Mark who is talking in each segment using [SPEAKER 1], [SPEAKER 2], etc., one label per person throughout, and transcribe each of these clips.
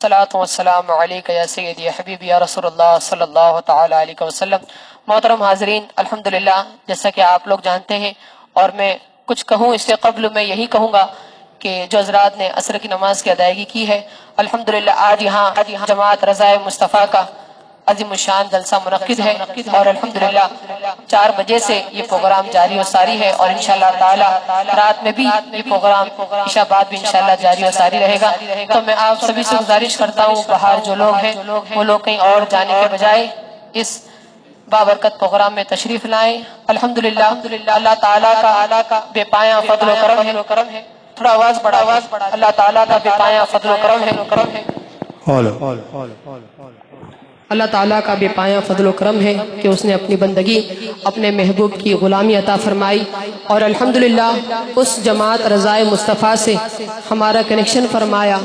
[SPEAKER 1] صلاۃ وسلام علیکہ یا سیدی حبیب یا رسول اللہ صلی اللہ تعالی علیہ وسلم. محترم حاضرین، الحمدللہ، جیسا کہ آپ لوگ جانتے ہیں، اور میں کچھ کہوں، اس سے قبل میں یہی کہوں گا کہ جو حضرات نے عصر کی نماز کی ادائیگی کی ہے، الحمدللہ، آج یہاں جماعت رضائے مصطفیٰ کا عظیم الشان جلسہ منعقد ہے اور الحمدللہ چار بجے سے یہ پروگرام جاری و ساری ہے اور انشاءاللہ تعالی رات میں بھی یہ پروگرام عشاء بعد بھی انشاءاللہ جاری و ساری رہے گا۔ تو میں آپ سبھی سے گزارش کرتا ہوں، باہر جو لوگ ہیں، وہ لوگ کہیں اور جانے کے بجائے اس بابرکت پروگرام میں تشریف لائیں۔ الحمدللہ، اللہ تعالیٰ کا بے پایا فضل و کرم ہے۔ تھوڑا آواز بڑا آواز بڑا اللہ تعالیٰ کا بے پایا فضل و کرم ہے۔ اللہ تعالیٰ کا بے پایا فضل و کرم ہے کہ اس نے اپنی بندگی، اپنے محبوب کی غلامی عطا فرمائی۔ اور الحمدللہ، اس جماعت رضائے مصطفیٰ سے ہمارا کنیکشن فرمایا۔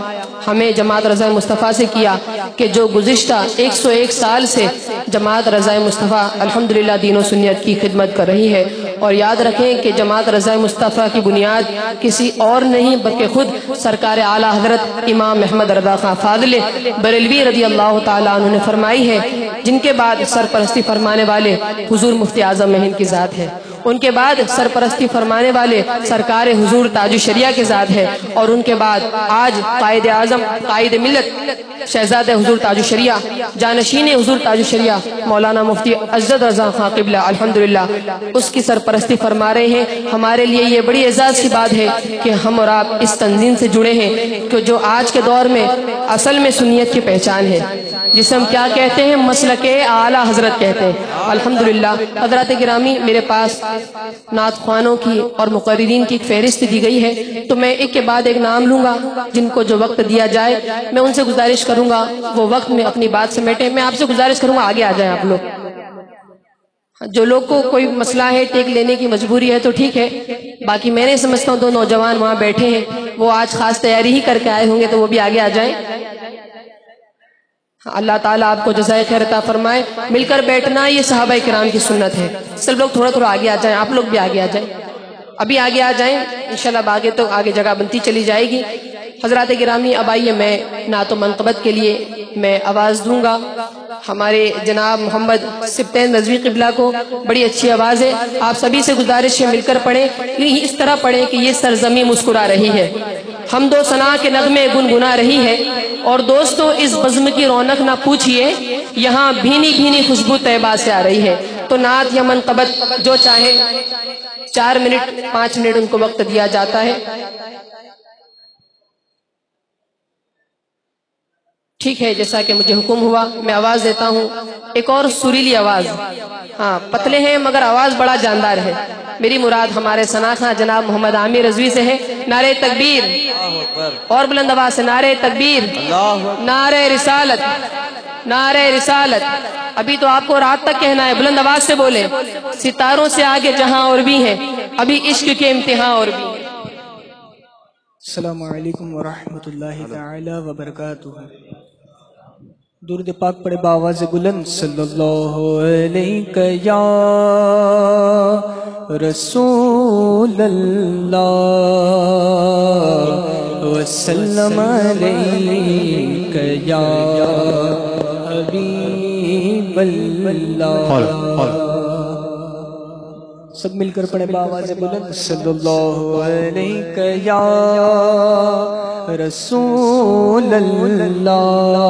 [SPEAKER 1] ہمیں جماعت رضائے مصطفیٰ سے کیا کہ جو گزشتہ ایک سو ایک سال سے جماعت رضائے مصطفیٰ الحمدللہ دین و سنیت کی خدمت کر رہی ہے۔ اور یاد رکھیں کہ جماعت رضا مصطفیٰ کی بنیاد کسی اور نہیں بلکہ خود سرکار اعلیٰ حضرت امام احمد رضا خان فاضل بریلوی رضی اللہ تعالیٰ عنہ نے فرمائی ہے، جن کے بعد سرپرستی فرمانے والے حضور مفتی اعظم مہین کی ذات ہے۔ ان کے بعد سرپرستی فرمانے والے سرکار حضور تاج شریعہ کے ذات ہے اور ان کے بعد آج قائد اعظم، قائد ملت شہزاد حضور تاج شریعہ، جانشین حضور تاج شریعہ، مولانا مفتی عزت رضا خان قبلہ، الحمدللہ، اس کی سرپرستی فرما رہے ہیں۔ ہمارے لیے یہ بڑی اعزاز کی بات ہے کہ ہم اور آپ اس تنظیم سے جڑے ہیں کہ جو آج کے دور میں اصل میں سنیت کی پہچان ہے۔ جسے ہم کیا کہتے ہیں؟ مسلک اعلیٰ حضرت کہتے ہیں۔ الحمدللہ، حضرات گرامی، میرے پاس نعت خوانوں کی اور مقررین کی ایک فہرست دی گئی ہے۔ تو میں ایک کے بعد ایک نام لوں گا، جن کو جو وقت دیا جائے، میں ان سے گزارش کروں گا۔ وہ وقت میں اپنی بات سمیٹے میں آپ سے گزارش کروں گا، آگے آ جائیں آپ لوگ۔ جو لوگ کو کوئی مسئلہ ہے، ٹیک لینے کی مجبوری ہے، تو ٹھیک ہے۔ باقی میں نے سمجھتا ہوں، دو نوجوان وہاں بیٹھے ہیں۔ وہ آج خاص تیاری ہی کر کے آئے ہوں گے، تو وہ بھی آگے آ جائیں۔ اللہ تعالیٰ آپ کو جزائے خیر عطا فرمائے۔ مل کر بیٹھنا یہ صحابہ کرام کی سنت ہے۔ سب لوگ تھوڑا تھوڑا آگے آ جائیں، آپ لوگ بھی آگے آ جائیں۔ ابھی آگے آ جائیں، انشاءاللہ اب آگے تو آگے جگہ بنتی چلی جائے گی۔ حضرات گرامی، اب آئیے میں نعت و منقبت کے لیے میں آواز دوں گا۔ ہمارے جناب محمد سبتین رضوی قبلہ کو بڑی اچھی آواز ہے۔ آپ سبھی سے گزارش ہے مل کر پڑھیں۔ اس طرح پڑھیں کہ یہ سرزمی مسکرا رہی ہے۔ ہم دو ثنا کے نغمے گنگنا رہی ہے۔ اور دوستو، اس بزم کی رونق نہ پوچھئے، یہاں بھینی بھینی خوشبو طیبہ سے آ رہی ہے۔ تو نعت یا منقبت جو چاہے، چار منٹ، پانچ منٹ ان کو وقت دیا جاتا ہے۔ ٹھیک ہے جیسا کہ مجھے حکم ہوا میں آواز دیتا ہوں۔ ایک اور سریلی آواز۔ ہاں پتلے ہیں مگر آواز بڑا جاندار ہے۔ میری مراد ہمارے سناخہ جناب محمد عامر رضوی سے ہے نعرہ تکبیر۔ اور بلند آواز سے نعرہ تکبیر۔ نعرہ رسالت۔ نعرہ رسالت۔ ابھی تو آپ کو رات تک کہنا ہے بلند آواز سے بولے ستاروں سے آگے جہاں اور بھی ہیں ابھی عشق کے امتحان اور بھی۔
[SPEAKER 2] السلام علیکم ورحمۃ اللہ تعالی وبرکاتہ۔ درد پاک پڑے باواز بلند صلی اللہ علیہ یا رسول اللہ وسلم علیہ یا حبیب اللہ سب مل کر پڑے باواز بلند صلی اللہ علیہ یا رسول اللہ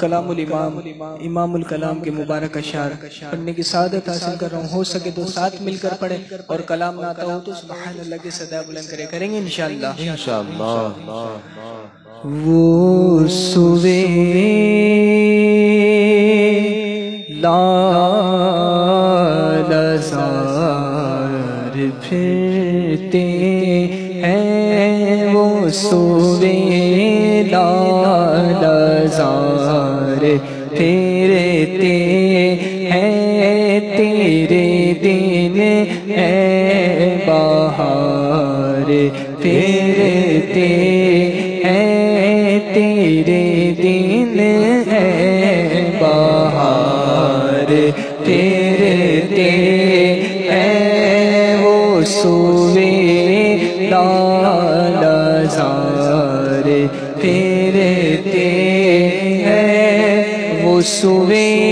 [SPEAKER 2] کلام الامام، امام الکلام کے مبارک اشار پڑھنے کی سعادت حاصل کر رہا ہوں، ہو سکے تو ساتھ مل کر پڑھے اور کلام نہ آتا ہو تو سبحان اللہ کے صدا بلند کرے کریں گے انشاءاللہ۔ انشاءاللہ وہ سوے لازار پھرتے ہیں وہ سوے لازار پھرتے ہیں تیرے دن ہے بہار سوے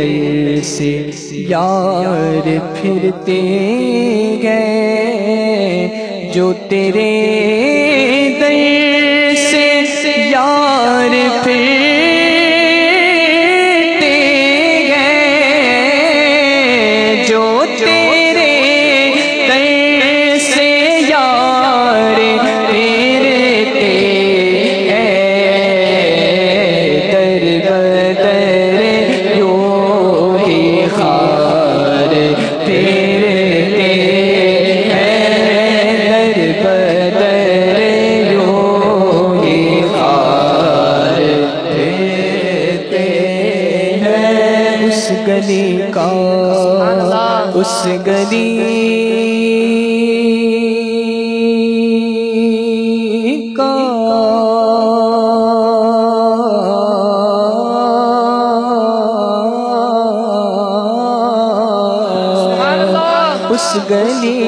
[SPEAKER 2] در سے یار پھرتے گئے جو تیرے گلی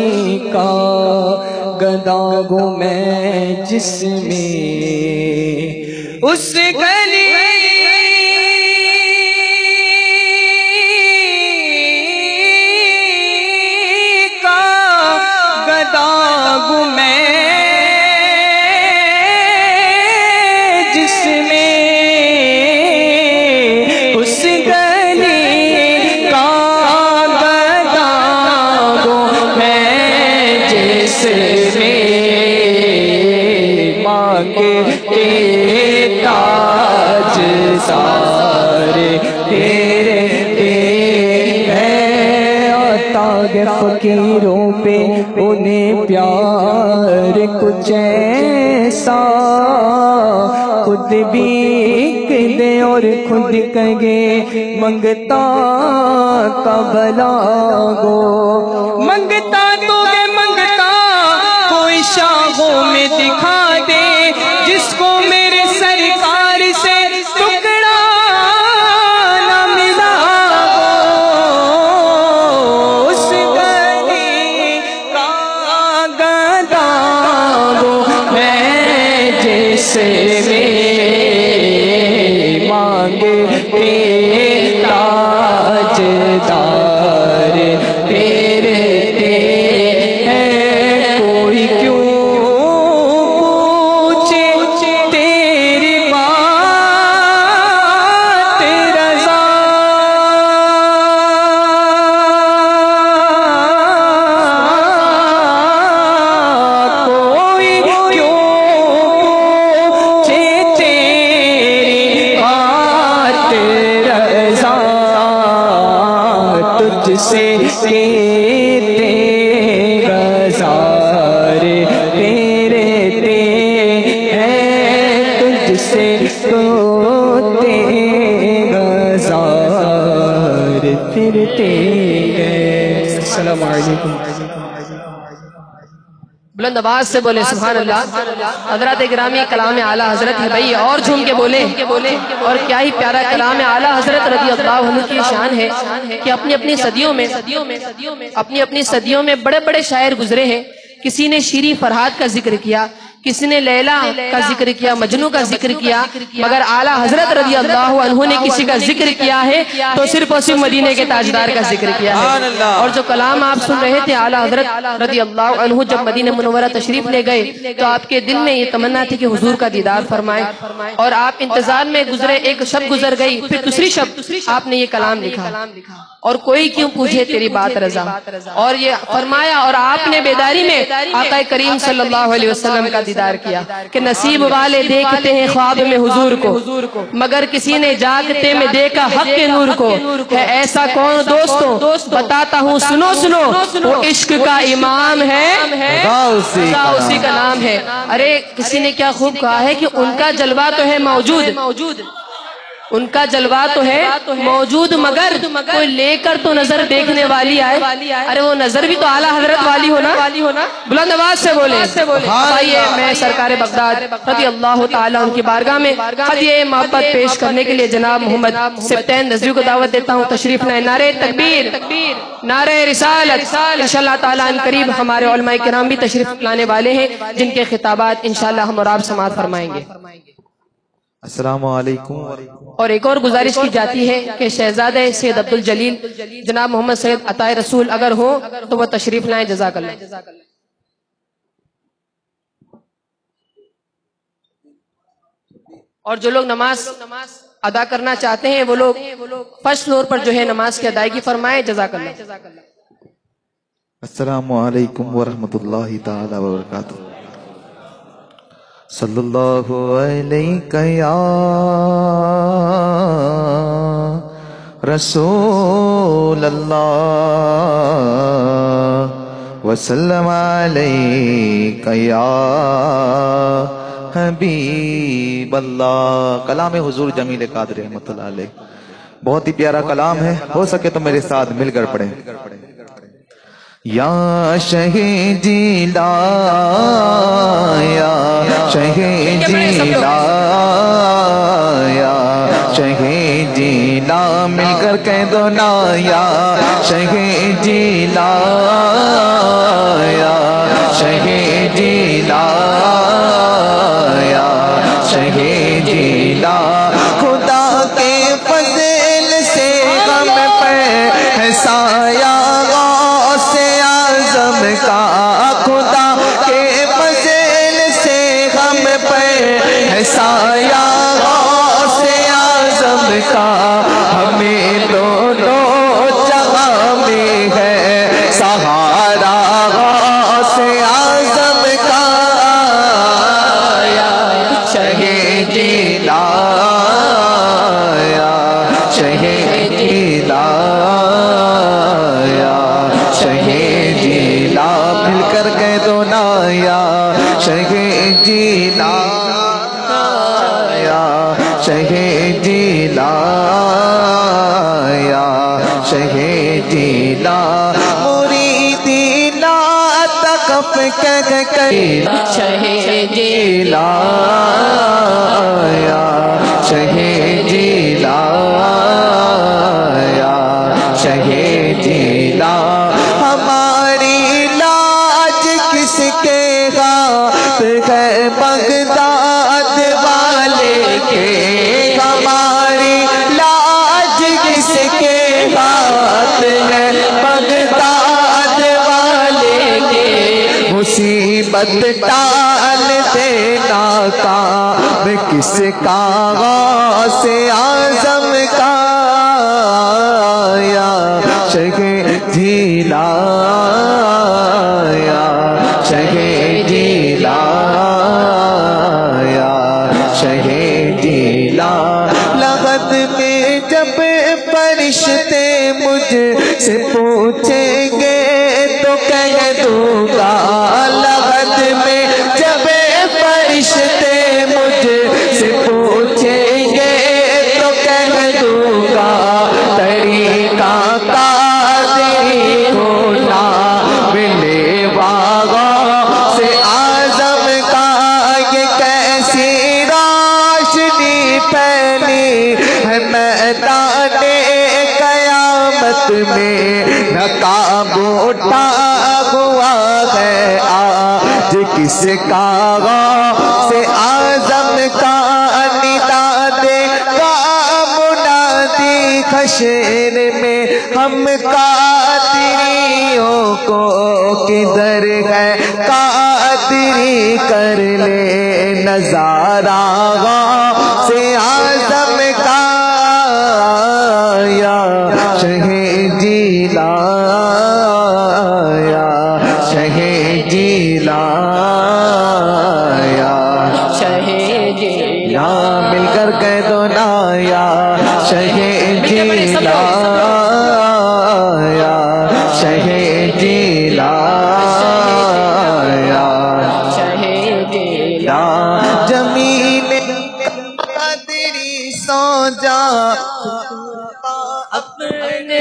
[SPEAKER 2] مانگے تاج سارے تیرے تاگ فقیروں پہ انہیں پیار۔ کچھ ایسا خود بھی دے اور خود کگے منگتا کا بلا گو منگتا تو گے، منگتا کوئی شاہوں میں دکھا جس کو
[SPEAKER 1] بلند آواز سے بولے، سبحان اللہ۔ حضرت گرامی کلام اعلیٰ حضرت ہے بھائی اور جھوم کے بولے۔ اور کیا ہی پیارا کلام اعلیٰ حضرت رضی اللہ عنہ کی شان ہے کہ اپنی اپنی صدیوں میں، اپنی اپنی صدیوں میں بڑے بڑے شاعر گزرے ہیں۔ کسی نے شیری فرحات کا ذکر کیا کسی نے لیلا کا ذکر کیا مجنو کا ذکر کیا مگر اعلیٰ حضرت رضی اللہ عنہ نے کسی کا ذکر کیا ہے تو صرف اور صرف مدینے کے تاجدار کا ذکر کیا ہے۔ اور جو کلام آپ سن رہے تھے اعلیٰ حضرت رضی اللہ عنہ جب مدینہ منورہ تشریف لے گئے تو آپ کے دل میں یہ تمنا تھی کہ حضور کا دیدار فرمائے اور آپ انتظار میں گزرے ایک شب گزر گئی پھر دوسری شب آپ نے یہ کلام لکھا۔ اور کوئی کیوں پوچھے تیری بات رضا؟ اور یہ فرمایا اور آپ نے بیداری میں آقا کریم صلی اللہ علیہ وسلم کا دیدار کیا کہ نصیب والے دیکھتے ہیں خواب میں حضور کو۔ مگر کسی نے جاگتے میں دیکھا حق کے نور کو۔ ہے ایسا کون دوستو؟ بتاتا ہوں سنو سنو۔ وہ عشق کا امام ہے۔ اسی کا نام۔ ہے۔ ارے کسی نے کیا خوب کہا ہے کہ ان کا جلوہ تو ہے موجود۔ ان کا جلوہ تو ہے موجود مگر کوئی لے کر تو نظر دیکھنے والی آئے۔ ارے وہ نظر بھی تو اعلیٰ حضرت والی ہونا۔ بلند آواز سے بولے۔ آئیے میں سرکار بغداد رضی اللہ تعالیٰ ان کی بارگاہ میں ہدیہ محبت پیش کرنے کے لیے جناب محمد سبتین نظری کو دعوت دیتا ہوں تشریف لائے نعرہ تکبیر۔ نعرہ رسالت۔ انشاءاللہ تعالیٰ ان قریب ہمارے علماء کرام بھی تشریف لانے والے ہیں جن کے خطابات انشاءاللہ ہم اور آپ سماعت فرمائیں گے۔
[SPEAKER 3] السلام علیکم
[SPEAKER 1] اور ایک اور گزارش کی جاتی ہے کہ شہزاد سید عبد الجلیل جناب محمد سید عطائے رسول اگر ہو تو وہ تشریف لائیں جزاک اللہ. اور جو لوگ نماز ادا کرنا چاہتے ہیں وہ لوگ فرسٹ فلور پر جو ہے نماز کی ادائیگی فرمائے جزاک اللہ.
[SPEAKER 3] السلام علیکم ورحمۃ اللہ تعالی وبرکاتہ صلی اللہ علیہ یا رسول اللہ وسلم علیہ یا حبیب اللہ۔ کلام حضور جمیل قادر رحمۃ اللہ علیہ۔ بہت ہی پیارا کلام ہے۔ ہو سکے تو میرے ساتھ مل کر پڑھیں۔ یا شہیدیلا یا شہیدیلا یا شہیدیلا مل کر کہہ دو نا یا شہیدیلا۔ لا مت ٹال دینا کام کس کا غوث اعظم کا یا شہیدیلا یا کا سے آزم کا ندا دے کا منادی خشیر میں ہم قادریوں کو کدھر ہے؟ قادری کر لے نظارہ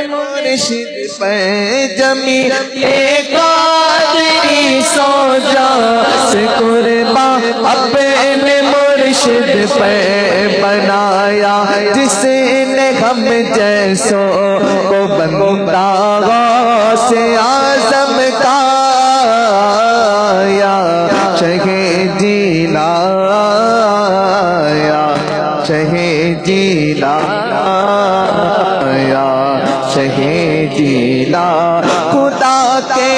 [SPEAKER 3] مرشد پہ جمین قدری سو جا۔ سے قربا اپنے مرشد پہ بنایا جس نے ہم جیسوں کو بندہ سے آزم کا یا چہے جیلا یا چہے جیلا یا چہے جیلا خدا کے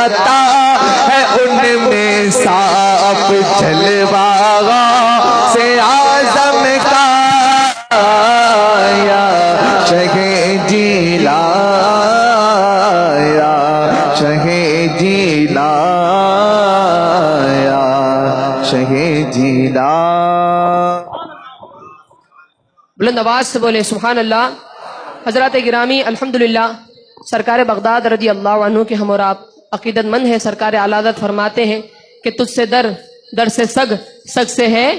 [SPEAKER 3] نظر آتا ہے ان میں صاف جلوا سے آزم کا یا چگے جیلا یا چگے جیلا یا چگے جیلا۔
[SPEAKER 1] بلند آواز سے بولے سبحان اللہ حضرات گرامی، الحمدللہ، سرکار بغداد رضی اللہ عنہ کے ہم اور آپ عقیدت مند ہیں سرکار علادت فرماتے ہیں کہ تجھ سے در در سے سگ سگ سے ہے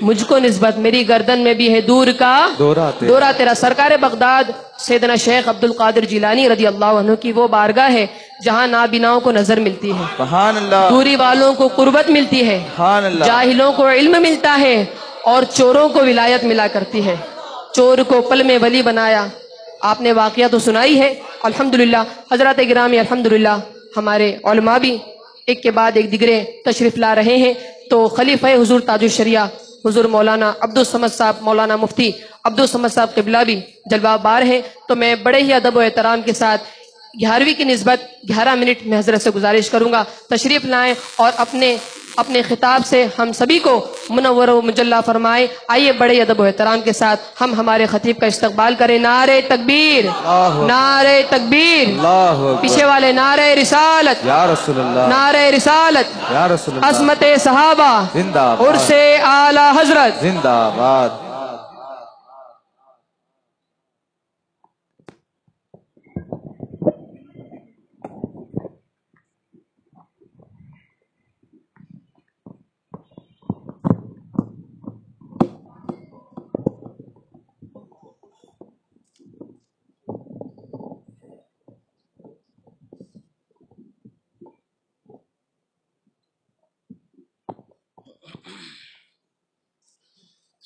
[SPEAKER 1] مجھ کو نسبت میری گردن میں بھی ہے دور کا
[SPEAKER 3] دورہ تیرا۔
[SPEAKER 1] تیرا۔ سرکار بغداد سیدنا شیخ عبد القادر جیلانی رضی اللہ عنہ کی وہ بارگاہ ہے جہاں نابیناؤں کو نظر ملتی ہے۔
[SPEAKER 3] سبحان اللہ
[SPEAKER 1] دوری والوں کو قربت ملتی ہے۔
[SPEAKER 3] سبحان اللہ
[SPEAKER 1] جاہلوں کو علم ملتا ہے اور چوروں کو ولایت ملا کرتی ہے۔ چور کو پل میں ولی بنایا۔ آپ نے واقعہ تو سنائی ہے۔ الحمدللہ۔ حضرات گرامی الحمدللہ۔ ہمارے علماء بھی ایک کے بعد ایک دیگرے تشریف لا رہے ہیں۔ تو خلیفہ حضور تاج الشریعہ حضور مولانا عبد السمد صاحب، مولانا مفتی عبد السمد صاحب قبلہ بھی جلوہ بار ہیں۔ تو میں بڑے ہی ادب و احترام کے ساتھ گیارہویں کی نسبت گیارہ منٹ میں حضرت سے گزارش کروں گا۔ تشریف لائیں اور اپنے اپنے خطاب سے ہم سبھی کو منور و مجلہ فرمائے۔ آئیے بڑے ادب و احترام کے ساتھ ہم ہمارے خطیب کا استقبال کریں۔ نعرے تکبیر۔ نعرے تکبیر۔ پیچھے والے نعرے رسالت۔
[SPEAKER 3] یا رسول اللہ۔
[SPEAKER 1] نعرے رسالت۔
[SPEAKER 3] یا رسول اللہ۔
[SPEAKER 1] عظمت صحابہ۔
[SPEAKER 3] زندہ
[SPEAKER 1] عرس اعلی حضرت۔
[SPEAKER 3] زندہ باد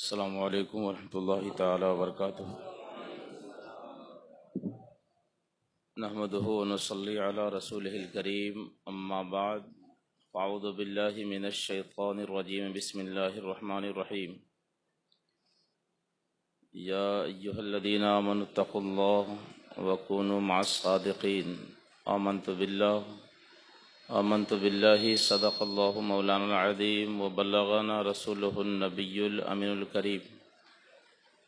[SPEAKER 4] السلام علیکم ورحمۃ اللہ تعالی وبرکاتہ۔ نحمده ونصلي على رسوله الكريم اما بعد، اعوذ بالله من الشيطان الرجيم بسم الله الرحمن الرحيم يا ايها الذين امنوا اتقوا الله وكونوا مع الصادقين آمنت بالله آمنت بالله صدق الله مولانا العظيم وبلغنا رسوله النبي الأمين الكريم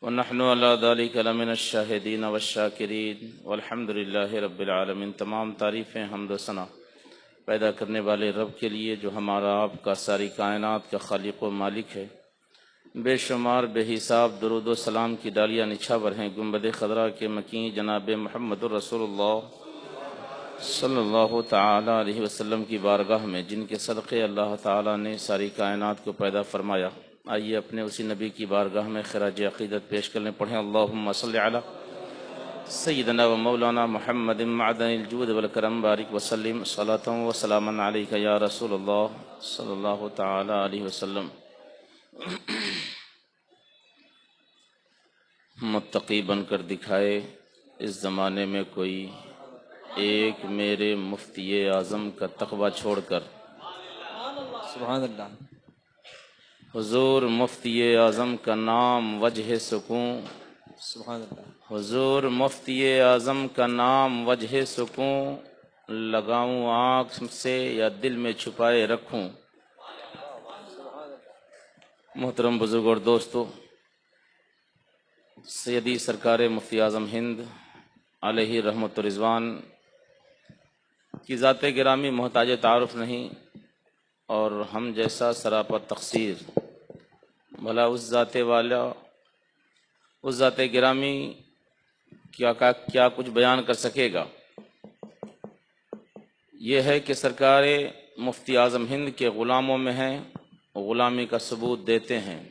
[SPEAKER 4] ونحن على ذلك لمن الشاهدين والشاكرين والحمد لله رب العالمين تمام تعریفیں، حمد و ثنا پیدا کرنے والے رب کے لیے جو ہمارا آپ کا ساری کائنات کا خالق و مالک ہے۔ بے شمار، بے حساب، درود و سلام کی ڈالیاں نچھاور ہیں۔ گنبد خضرہ کے مکین جناب محمد الرسول اللہ صلی اللہ تعالی علیہ وسلم کی بارگاہ میں جن کے صدقے اللہ تعالی نے ساری کائنات کو پیدا فرمایا، آئیے اپنے اسی نبی کی بارگاہ میں خراج عقیدت پیش کرنے پڑھیں۔ اللہم صلی علی سيدنا ومولانا محمد معدن الجود والكرم بارك وسلم صلاة وسلاما عليك يا رسول الله صلى الله تعالى عليه وسلم۔ متقی بن کر دکھائے، اس زمانے میں کوئی ایک میرے مفتی اعظم کا تقوی چھوڑ کر۔
[SPEAKER 2] سبحان اللہ۔
[SPEAKER 4] حضور مفتی اعظم کا نام وجہ سکون۔
[SPEAKER 2] سبحان اللہ۔
[SPEAKER 4] حضور مفتی اعظم کا نام وجہ سکون۔ لگاؤں آنکھ سے یا دل میں چھپائے رکھوں۔ محترم بزرگ اور دوستو سیدی سرکار مفتی اعظم ہند علیہ رحمت رضوان کی ذات گرامی محتاج تعارف نہیں اور ہم جیسا سراپا تقصیر، بھلا اس ذات والا، اس ذات گرامی کیا کا کیا کچھ بیان کر سکے گا؟ یہ ہے کہ سرکار مفتی اعظم ہند کے غلاموں میں ہیں، غلامی کا ثبوت دیتے ہیں۔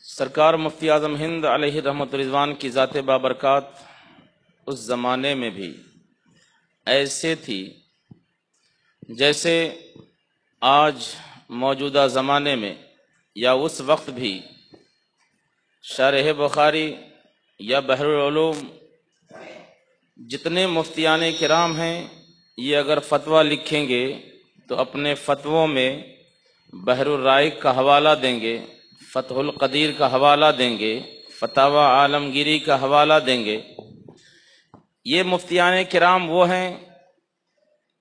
[SPEAKER 4] سرکار مفتی اعظم ہند علیہ رحمت رضوان کی ذات بابرکات اس زمانے میں بھی ایسے تھی جیسے آج موجودہ زمانے میں یا اس وقت بھی شارح بخاری یا بحر العلوم جتنے مفتیان کرام ہیں، یہ اگر فتویٰ لکھیں گے تو اپنے فتووں میں بحر الرائق کا حوالہ دیں گے، فتح القدیر کا حوالہ دیں گے فتح عالمگیری کا حوالہ دیں گے۔ یہ مفتیان کرام وہ ہیں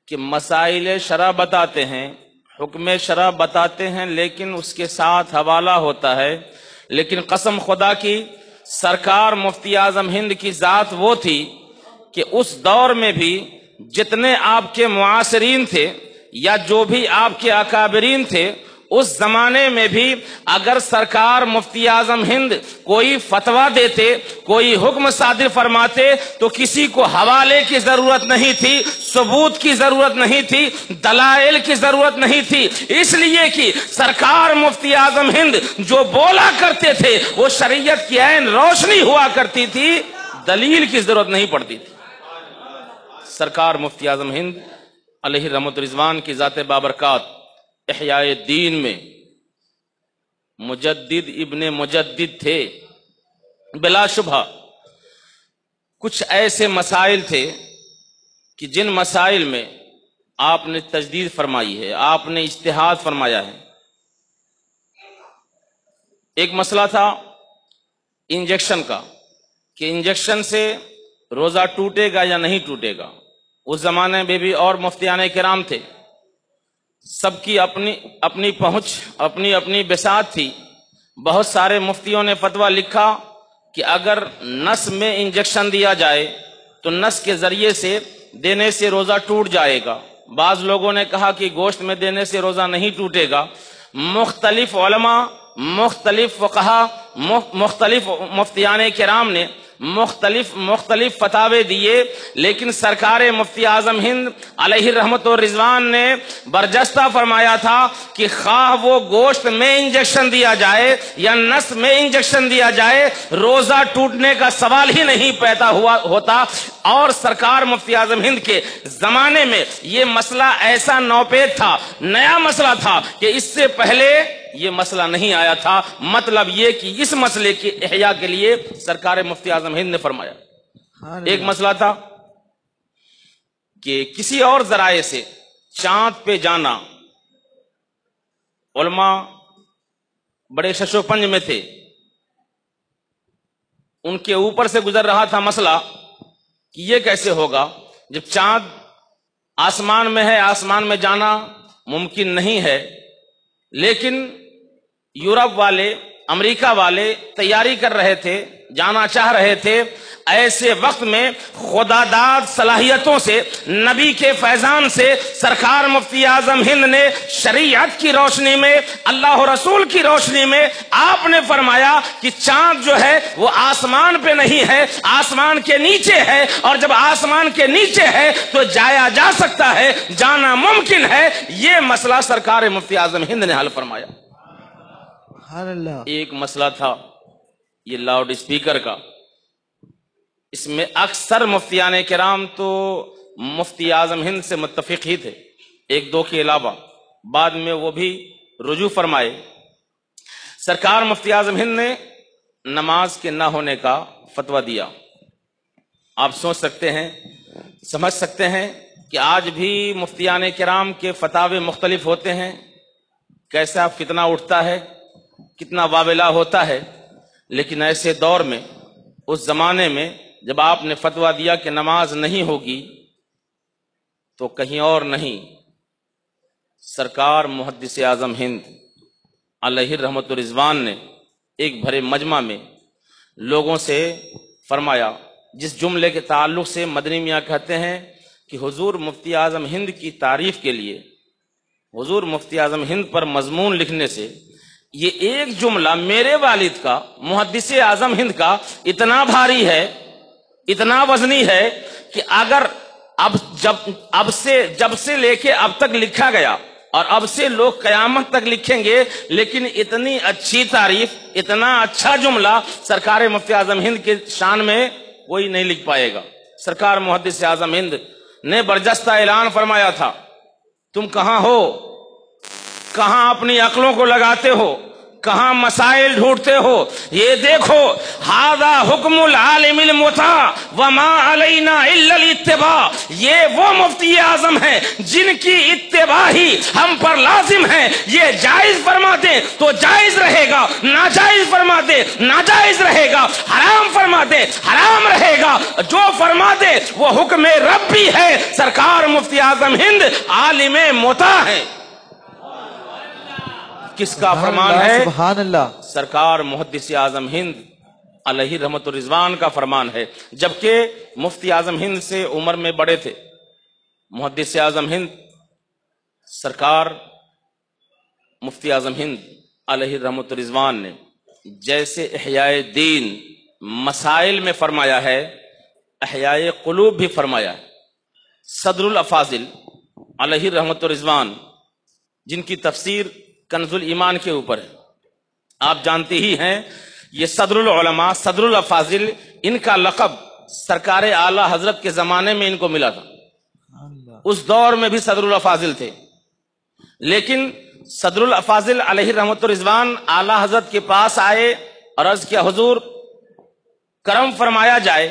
[SPEAKER 4] کہ مسائل شرح بتاتے ہیں، حکم شرح بتاتے ہیں، لیکن اس کے ساتھ حوالہ ہوتا ہے۔ لیکن قسم خدا کی، سرکار مفتی اعظم ہند کی ذات وہ تھی کہ اس دور میں بھی جتنے آپ کے معاصرین تھے یا جو بھی آپ کے اکابرین تھے اس زمانے میں بھی اگر سرکار مفتی اعظم ہند کوئی فتویٰ دیتے، کوئی حکم صادر فرماتے، تو کسی کو حوالے کی ضرورت نہیں تھی، ثبوت کی ضرورت نہیں تھی، دلائل کی ضرورت نہیں تھی۔ اس لیے کہ سرکار مفتی اعظم ہند جو بولا کرتے تھے، وہ شریعت کی عین روشنی ہوا کرتی تھی، دلیل کی ضرورت نہیں پڑتی تھی۔ سرکار مفتی اعظم ہند علیہ رحمت رضوان کی ذات بابرکات احیاء دین میں مجدد ابن مجدد تھے، بلا شبہ۔ کچھ ایسے مسائل تھے کہ جن مسائل میں آپ نے تجدید فرمائی ہے، آپ نے اشتہاد فرمایا ہے۔ ایک مسئلہ تھا انجیکشن کا، کہ انجیکشن سے روزہ ٹوٹے گا یا نہیں ٹوٹے گا۔ اس زمانے میں بھی اور مفتیان کرام تھے۔ سب کی اپنی اپنی پہنچ، اپنی اپنی بساط تھی۔ بہت سارے مفتیوں نے فتویٰ لکھا کہ اگر نس میں انجیکشن دیا جائے تو نس کے ذریعے سے دینے سے روزہ ٹوٹ جائے گا۔ بعض لوگوں نے کہا کہ گوشت میں دینے سے روزہ نہیں ٹوٹے گا۔ مختلف علماء، مختلف فقہا مختلف مفتیان کرام نے مختلف مختلف فتوے دیے، لیکن سرکار مفتی اعظم ہند علیہ رحمت و رضوان نے برجستہ فرمایا تھا کہ خواہ وہ گوشت میں انجیکشن دیا جائے یا نس میں انجیکشن دیا جائے، روزہ ٹوٹنے کا سوال ہی نہیں پیدا ہوا، ہوتا۔ اور سرکار مفتی اعظم ہند کے زمانے میں یہ مسئلہ ایسا نوپید تھا، نیا مسئلہ تھا کہ اس سے پہلے یہ مسئلہ نہیں آیا تھا۔ مطلب یہ کہ اس مسئلے کی احیاء کے لیے سرکار مفتی اعظم ہند نے فرمایا۔ ایک مسئلہ تھا کہ کسی اور ذرائع سے چاند پہ جانا۔ علماء بڑے ششو پنج میں تھے۔ ان کے اوپر سے گزر رہا تھا مسئلہ کہ یہ کیسے ہوگا؟ جب چاند آسمان میں ہے آسمان میں جانا ممکن نہیں ہے۔ لیکن یورپ والے، امریکہ والے تیاری کر رہے تھے، جانا چاہ رہے تھے۔ ایسے وقت میں خدا داد صلاحیتوں سے، نبی کے فیضان سے سرکار مفتی اعظم ہند نے شریعت کی روشنی میں، اللہ رسول کی روشنی میں آپ نے فرمایا کہ چاند جو ہے وہ آسمان پہ نہیں ہے، آسمان کے نیچے ہے۔ اور جب آسمان کے نیچے ہے تو جایا جا سکتا ہے، جانا ممکن ہے۔ یہ مسئلہ سرکار مفتی اعظم ہند نے حل فرمایا۔ اللہ۔ ایک مسئلہ تھا، یہ لاؤڈ اسپیکر کا۔ اس میں اکثر مفتیان کرام تو مفتی اعظم ہند سے متفق ہی تھے، ایک دو کے علاوہ۔ بعد میں وہ بھی رجوع فرمائے۔ سرکار مفتی اعظم ہند نے نماز کے نہ ہونے کا فتویٰ دیا۔ آپ سوچ سکتے ہیں، سمجھ سکتے ہیں کہ آج بھی مفتیان کرام کے فتح مختلف ہوتے ہیں۔ کیسا فتنہ اٹھتا ہے؟ کتنا وابلہ ہوتا ہے، لیکن ایسے دور میں، اس زمانے میں جب آپ نے فتویٰ دیا کہ نماز نہیں ہوگی، تو کہیں اور نہیں۔ سرکار محدث اعظم ہند علیہ رحمت الرضوان نے ایک بھرے مجمع میں لوگوں سے فرمایا، جس جملے کے تعلق سے مدنی میاں کہتے ہیں کہ حضور مفتی اعظم ہند کی تعریف کے لیے، حضور مفتی اعظم ہند پر مضمون لکھنے سے یہ ایک جملہ میرے والد کا، محدث اعظم ہند کا اتنا بھاری ہے، اتنا وزنی ہے کہ اگر اب جب، اب سے، جب سے لے کے اب تک لکھا گیا اور اب سے لوگ قیامت تک لکھیں گے، لیکن اتنی اچھی تعریف، اتنا اچھا جملہ سرکار مفتی اعظم ہند کے شان میں کوئی نہیں لکھ پائے گا۔ سرکار محدث اعظم ہند نے برجستہ اعلان فرمایا تھا، تم کہاں ہو؟ کہاں اپنی عقلوں کو لگاتے ہو؟ کہاں مسائل ڈھونڈتے ہو؟ یہ دیکھو ہادا حکم العالم المتا وما علینا الا الاتباع۔ یہ وہ مفتی اعظم ہیں جن کی اتباع ہی ہم پر لازم ہے یہ جائز فرما دے تو جائز رہے گا، ناجائز فرما دے ناجائز رہے گا، حرام فرما دے حرام رہے گا۔ جو فرما دے، وہ حکم ربی ہے۔ سرکار مفتی اعظم ہند عالم موتا ہے کس کا فرمان ہے؟
[SPEAKER 3] سبحان اللہ۔
[SPEAKER 4] سرکار محدث اعظم ہند علیہ رحمت الرضوان کا فرمان ہے۔ جبکہ مفتی اعظم ہند سے عمر میں بڑے تھے۔ محدث اعظم ہند سرکار مفتی اعظم ہند علیہ رحمت الرضوان نے جیسے احیاء دین مسائل میں فرمایا ہے احیاء قلوب بھی فرمایا ہے۔ صدر الافاضل علیہ رحمت الرضوان جن کی تفسیر کنز ایمان کے اوپر ہے۔ آپ جانتے ہی ہیں یہ صدر العلماء صدر الافاضل ان کا لقب سرکار اعلی حضرت کے زمانے میں ان کو ملا تھا۔ اس دور میں بھی صدر الافاضل تھے۔ لیکن صدر الافاضل علیہ رحمت الرضوان اعلی حضرت کے پاس آئے اور عرض کیا حضور کرم فرمایا جائے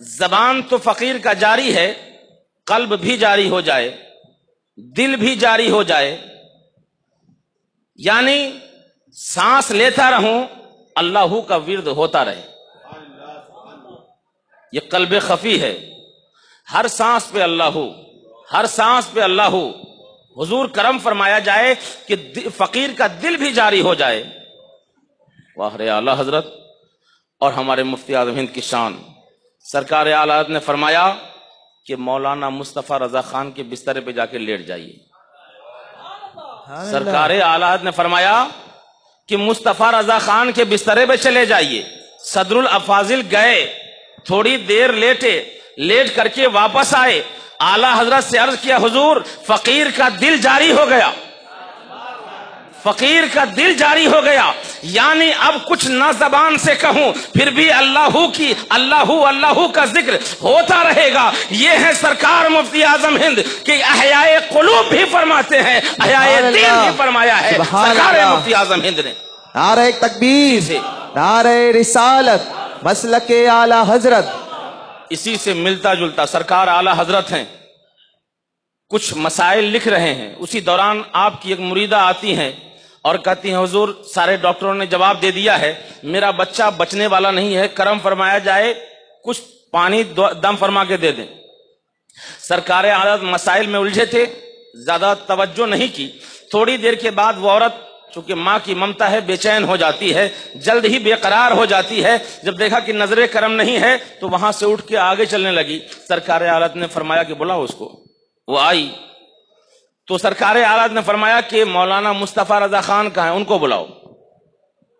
[SPEAKER 4] زبان تو فقیر کا جاری ہے قلب بھی جاری ہو جائے دل بھی جاری ہو جائے یعنی سانس لیتا رہوں، اللہ کا ورد ہوتا رہے۔ یہ قلب خفی ہے۔ ہر سانس پہ اللہ، ہر سانس پہ اللہ۔ حضور کرم فرمایا جائے کہ فقیر کا دل بھی جاری ہو جائے۔ واہ رے اعلی حضرت۔ اور ہمارے مفتی اعظم ہند کی شان۔ سرکار اعلی حضرت نے فرمایا کہ مولانا مصطفیٰ رضا خان کے بسترے پہ جا کے لیٹ جائیے۔ سرکار آلات نے فرمایا کہ مصطفیٰ رضا خان کے بسترے پہ چلے جائیے۔ صدر الافاظل گئے تھوڑی دیر لیٹے لیٹ کر کے واپس آئے۔ اعلی حضرت سے عرض کیا حضور فقیر کا دل جاری ہو گیا۔ فقیر کا دل جاری ہو گیا۔ یعنی اب کچھ نہ زبان سے کہوں پھر بھی اللہ کی اللہ اللہ کا ذکر ہوتا رہے گا۔ یہ ہے سرکار مفتی اعظم ہند کہ احیاء قلوب بھی فرماتے ہیں احیاء دین بھی فرمایا ہے۔ سرکار مفتی اعظم ہند نے۔
[SPEAKER 3] نعرہ تکبیر نعرہ رسالت مسلک اعلی حضرت۔
[SPEAKER 4] اسی سے ملتا جلتا سرکار اعلی حضرت ہیں۔ کچھ مسائل لکھ رہے ہیں۔ اسی دوران آپ کی ایک مریدہ آتی ہیں۔ اور کہتی ہیں، حضور، سارے ڈاکٹروں نے جواب دے دیا ہے، میرا بچہ بچنے والا نہیں ہے، کرم فرمایا جائے، کچھ پانی دم فرما کے دے دیں۔ سرکار عادت مسائل میں الجھے تھے، زیادہ توجہ نہیں کی۔ تھوڑی دیر کے بعد وہ عورت، چونکہ ماں کی ممتا ہے، بے چین ہو جاتی ہے، جلد ہی بے قرار ہو جاتی ہے۔ جب دیکھا کہ نظر کرم نہیں ہے، تو وہاں سے اٹھ کے آگے چلنے لگی۔ سرکار عالت نے فرمایا کہ بلاؤ اس کو۔ وہ آئی۔ تو سرکار آراد نے فرمایا کہ مولانا مصطفیٰ رضا خان کا ہے ان کو بلاؤ۔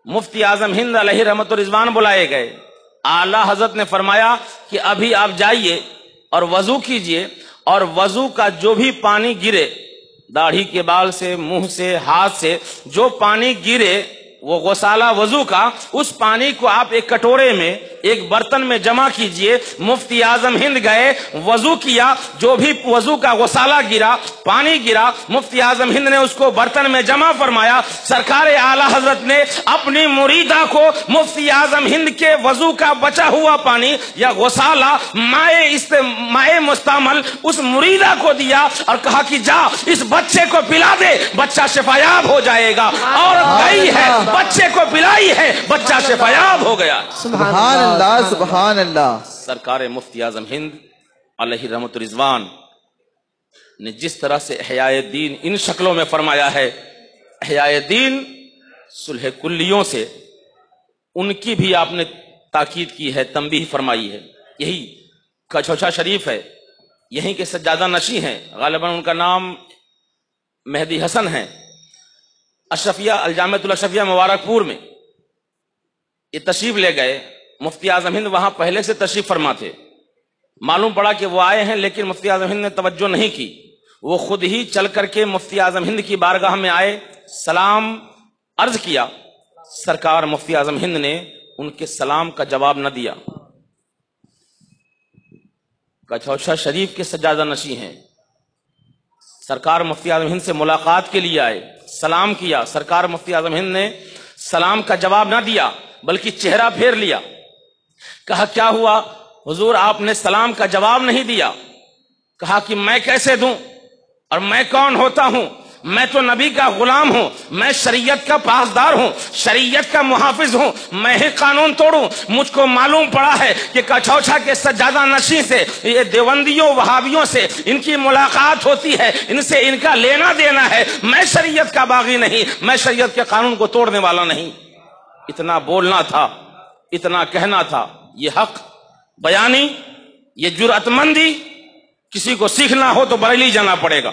[SPEAKER 4] مفتی اعظم ہند علیہ رحمت الرضوان بلائے گئے۔ اعلی حضرت نے فرمایا کہ ابھی آپ جائیے اور وضو کیجیے اور وضو کا جو بھی پانی گرے، داڑھی کے بال سے، منہ سے، ہاتھ سے، جو پانی گرے وہ غسالہ وضو کا اس پانی کو آپ ایک کٹورے میں ایک برتن میں جمع کیجیے۔ مفتی اعظم ہند گئے وضو کیا جو بھی وضو کا غسالہ گرا پانی گرا مفتی اعظم ہند نے اس کو برتن میں جمع فرمایا۔ سرکار اعلی حضرت نے اپنی مریدہ کو مفتی اعظم ہند کے وضو کا بچا ہوا پانی یا غسالہ مائع است- مائع مستعمل اس مریدہ کو دیا اور کہا کہ جا اس بچے کو پلا دے بچہ شفایاب ہو جائے گا۔ اور گئی ہے۔ بچے کو پلائی ہے بچہ شفایاب ہو گیا۔
[SPEAKER 3] سبحان اللہ سبحان اللہ۔
[SPEAKER 4] سرکار مفتی اعظم ہند علیہ رحمت رضوان نے جس طرح سے احیاء دین ان شکلوں میں فرمایا ہے احیاء دین صلح کلیوں سے ان کی بھی آپ نے تاکید کی ہے تنبیہ فرمائی ہے۔ یہی کچھوچا شریف ہے یہیں کے سجادہ نشی ہیں۔ غالباً ان کا نام مہدی حسن ہے اشرفیہ، الجامعۃ الاشرفیہ مبارک پور میں یہ تشریف لے گئے۔ مفتی اعظم ہند وہاں پہلے سے تشریف فرما تھے۔ معلوم پڑا کہ وہ آئے ہیں، لیکن مفتی اعظم ہند نے توجہ نہیں کی۔ وہ خود ہی چل کر کے مفتی اعظم ہند کی بارگاہ میں آئے، سلام عرض کیا۔ سرکار مفتی اعظم ہند نے ان کے سلام کا جواب نہ دیا۔ کچھوشا شریف کے سجادہ نشی ہیں۔ سرکار مفتی اعظم ہند سے ملاقات کے لیے آئے۔ سلام کیا۔ سرکار مفتی اعظم ہند نے سلام کا جواب نہ دیا، بلکہ چہرہ پھیر لیا۔ کہا، کیا ہوا؟ حضور، آپ نے سلام کا جواب نہیں دیا۔ کہا کہ میں کیسے دوں؟ اور میں کون ہوتا ہوں؟ میں تو نبی کا غلام ہوں، میں شریعت کا پاسدار ہوں، شریعت کا محافظ ہوں، میں ہی قانون توڑوں۔ مجھ کو معلوم پڑا ہے کہ کچھوچا کے سجادہ نشی سے، یہ دیوندیوں، وہابیوں سے ان کی ملاقات ہوتی ہے، ان سے ان کا لینا دینا ہے۔ میں شریعت کا باغی نہیں، میں شریعت کے قانون کو توڑنے والا نہیں۔ اتنا بولنا تھا، اتنا کہنا تھا، یہ حق بیانی، یہ جرأت مندی کسی کو سیکھنا ہو تو بریلی جانا پڑے گا۔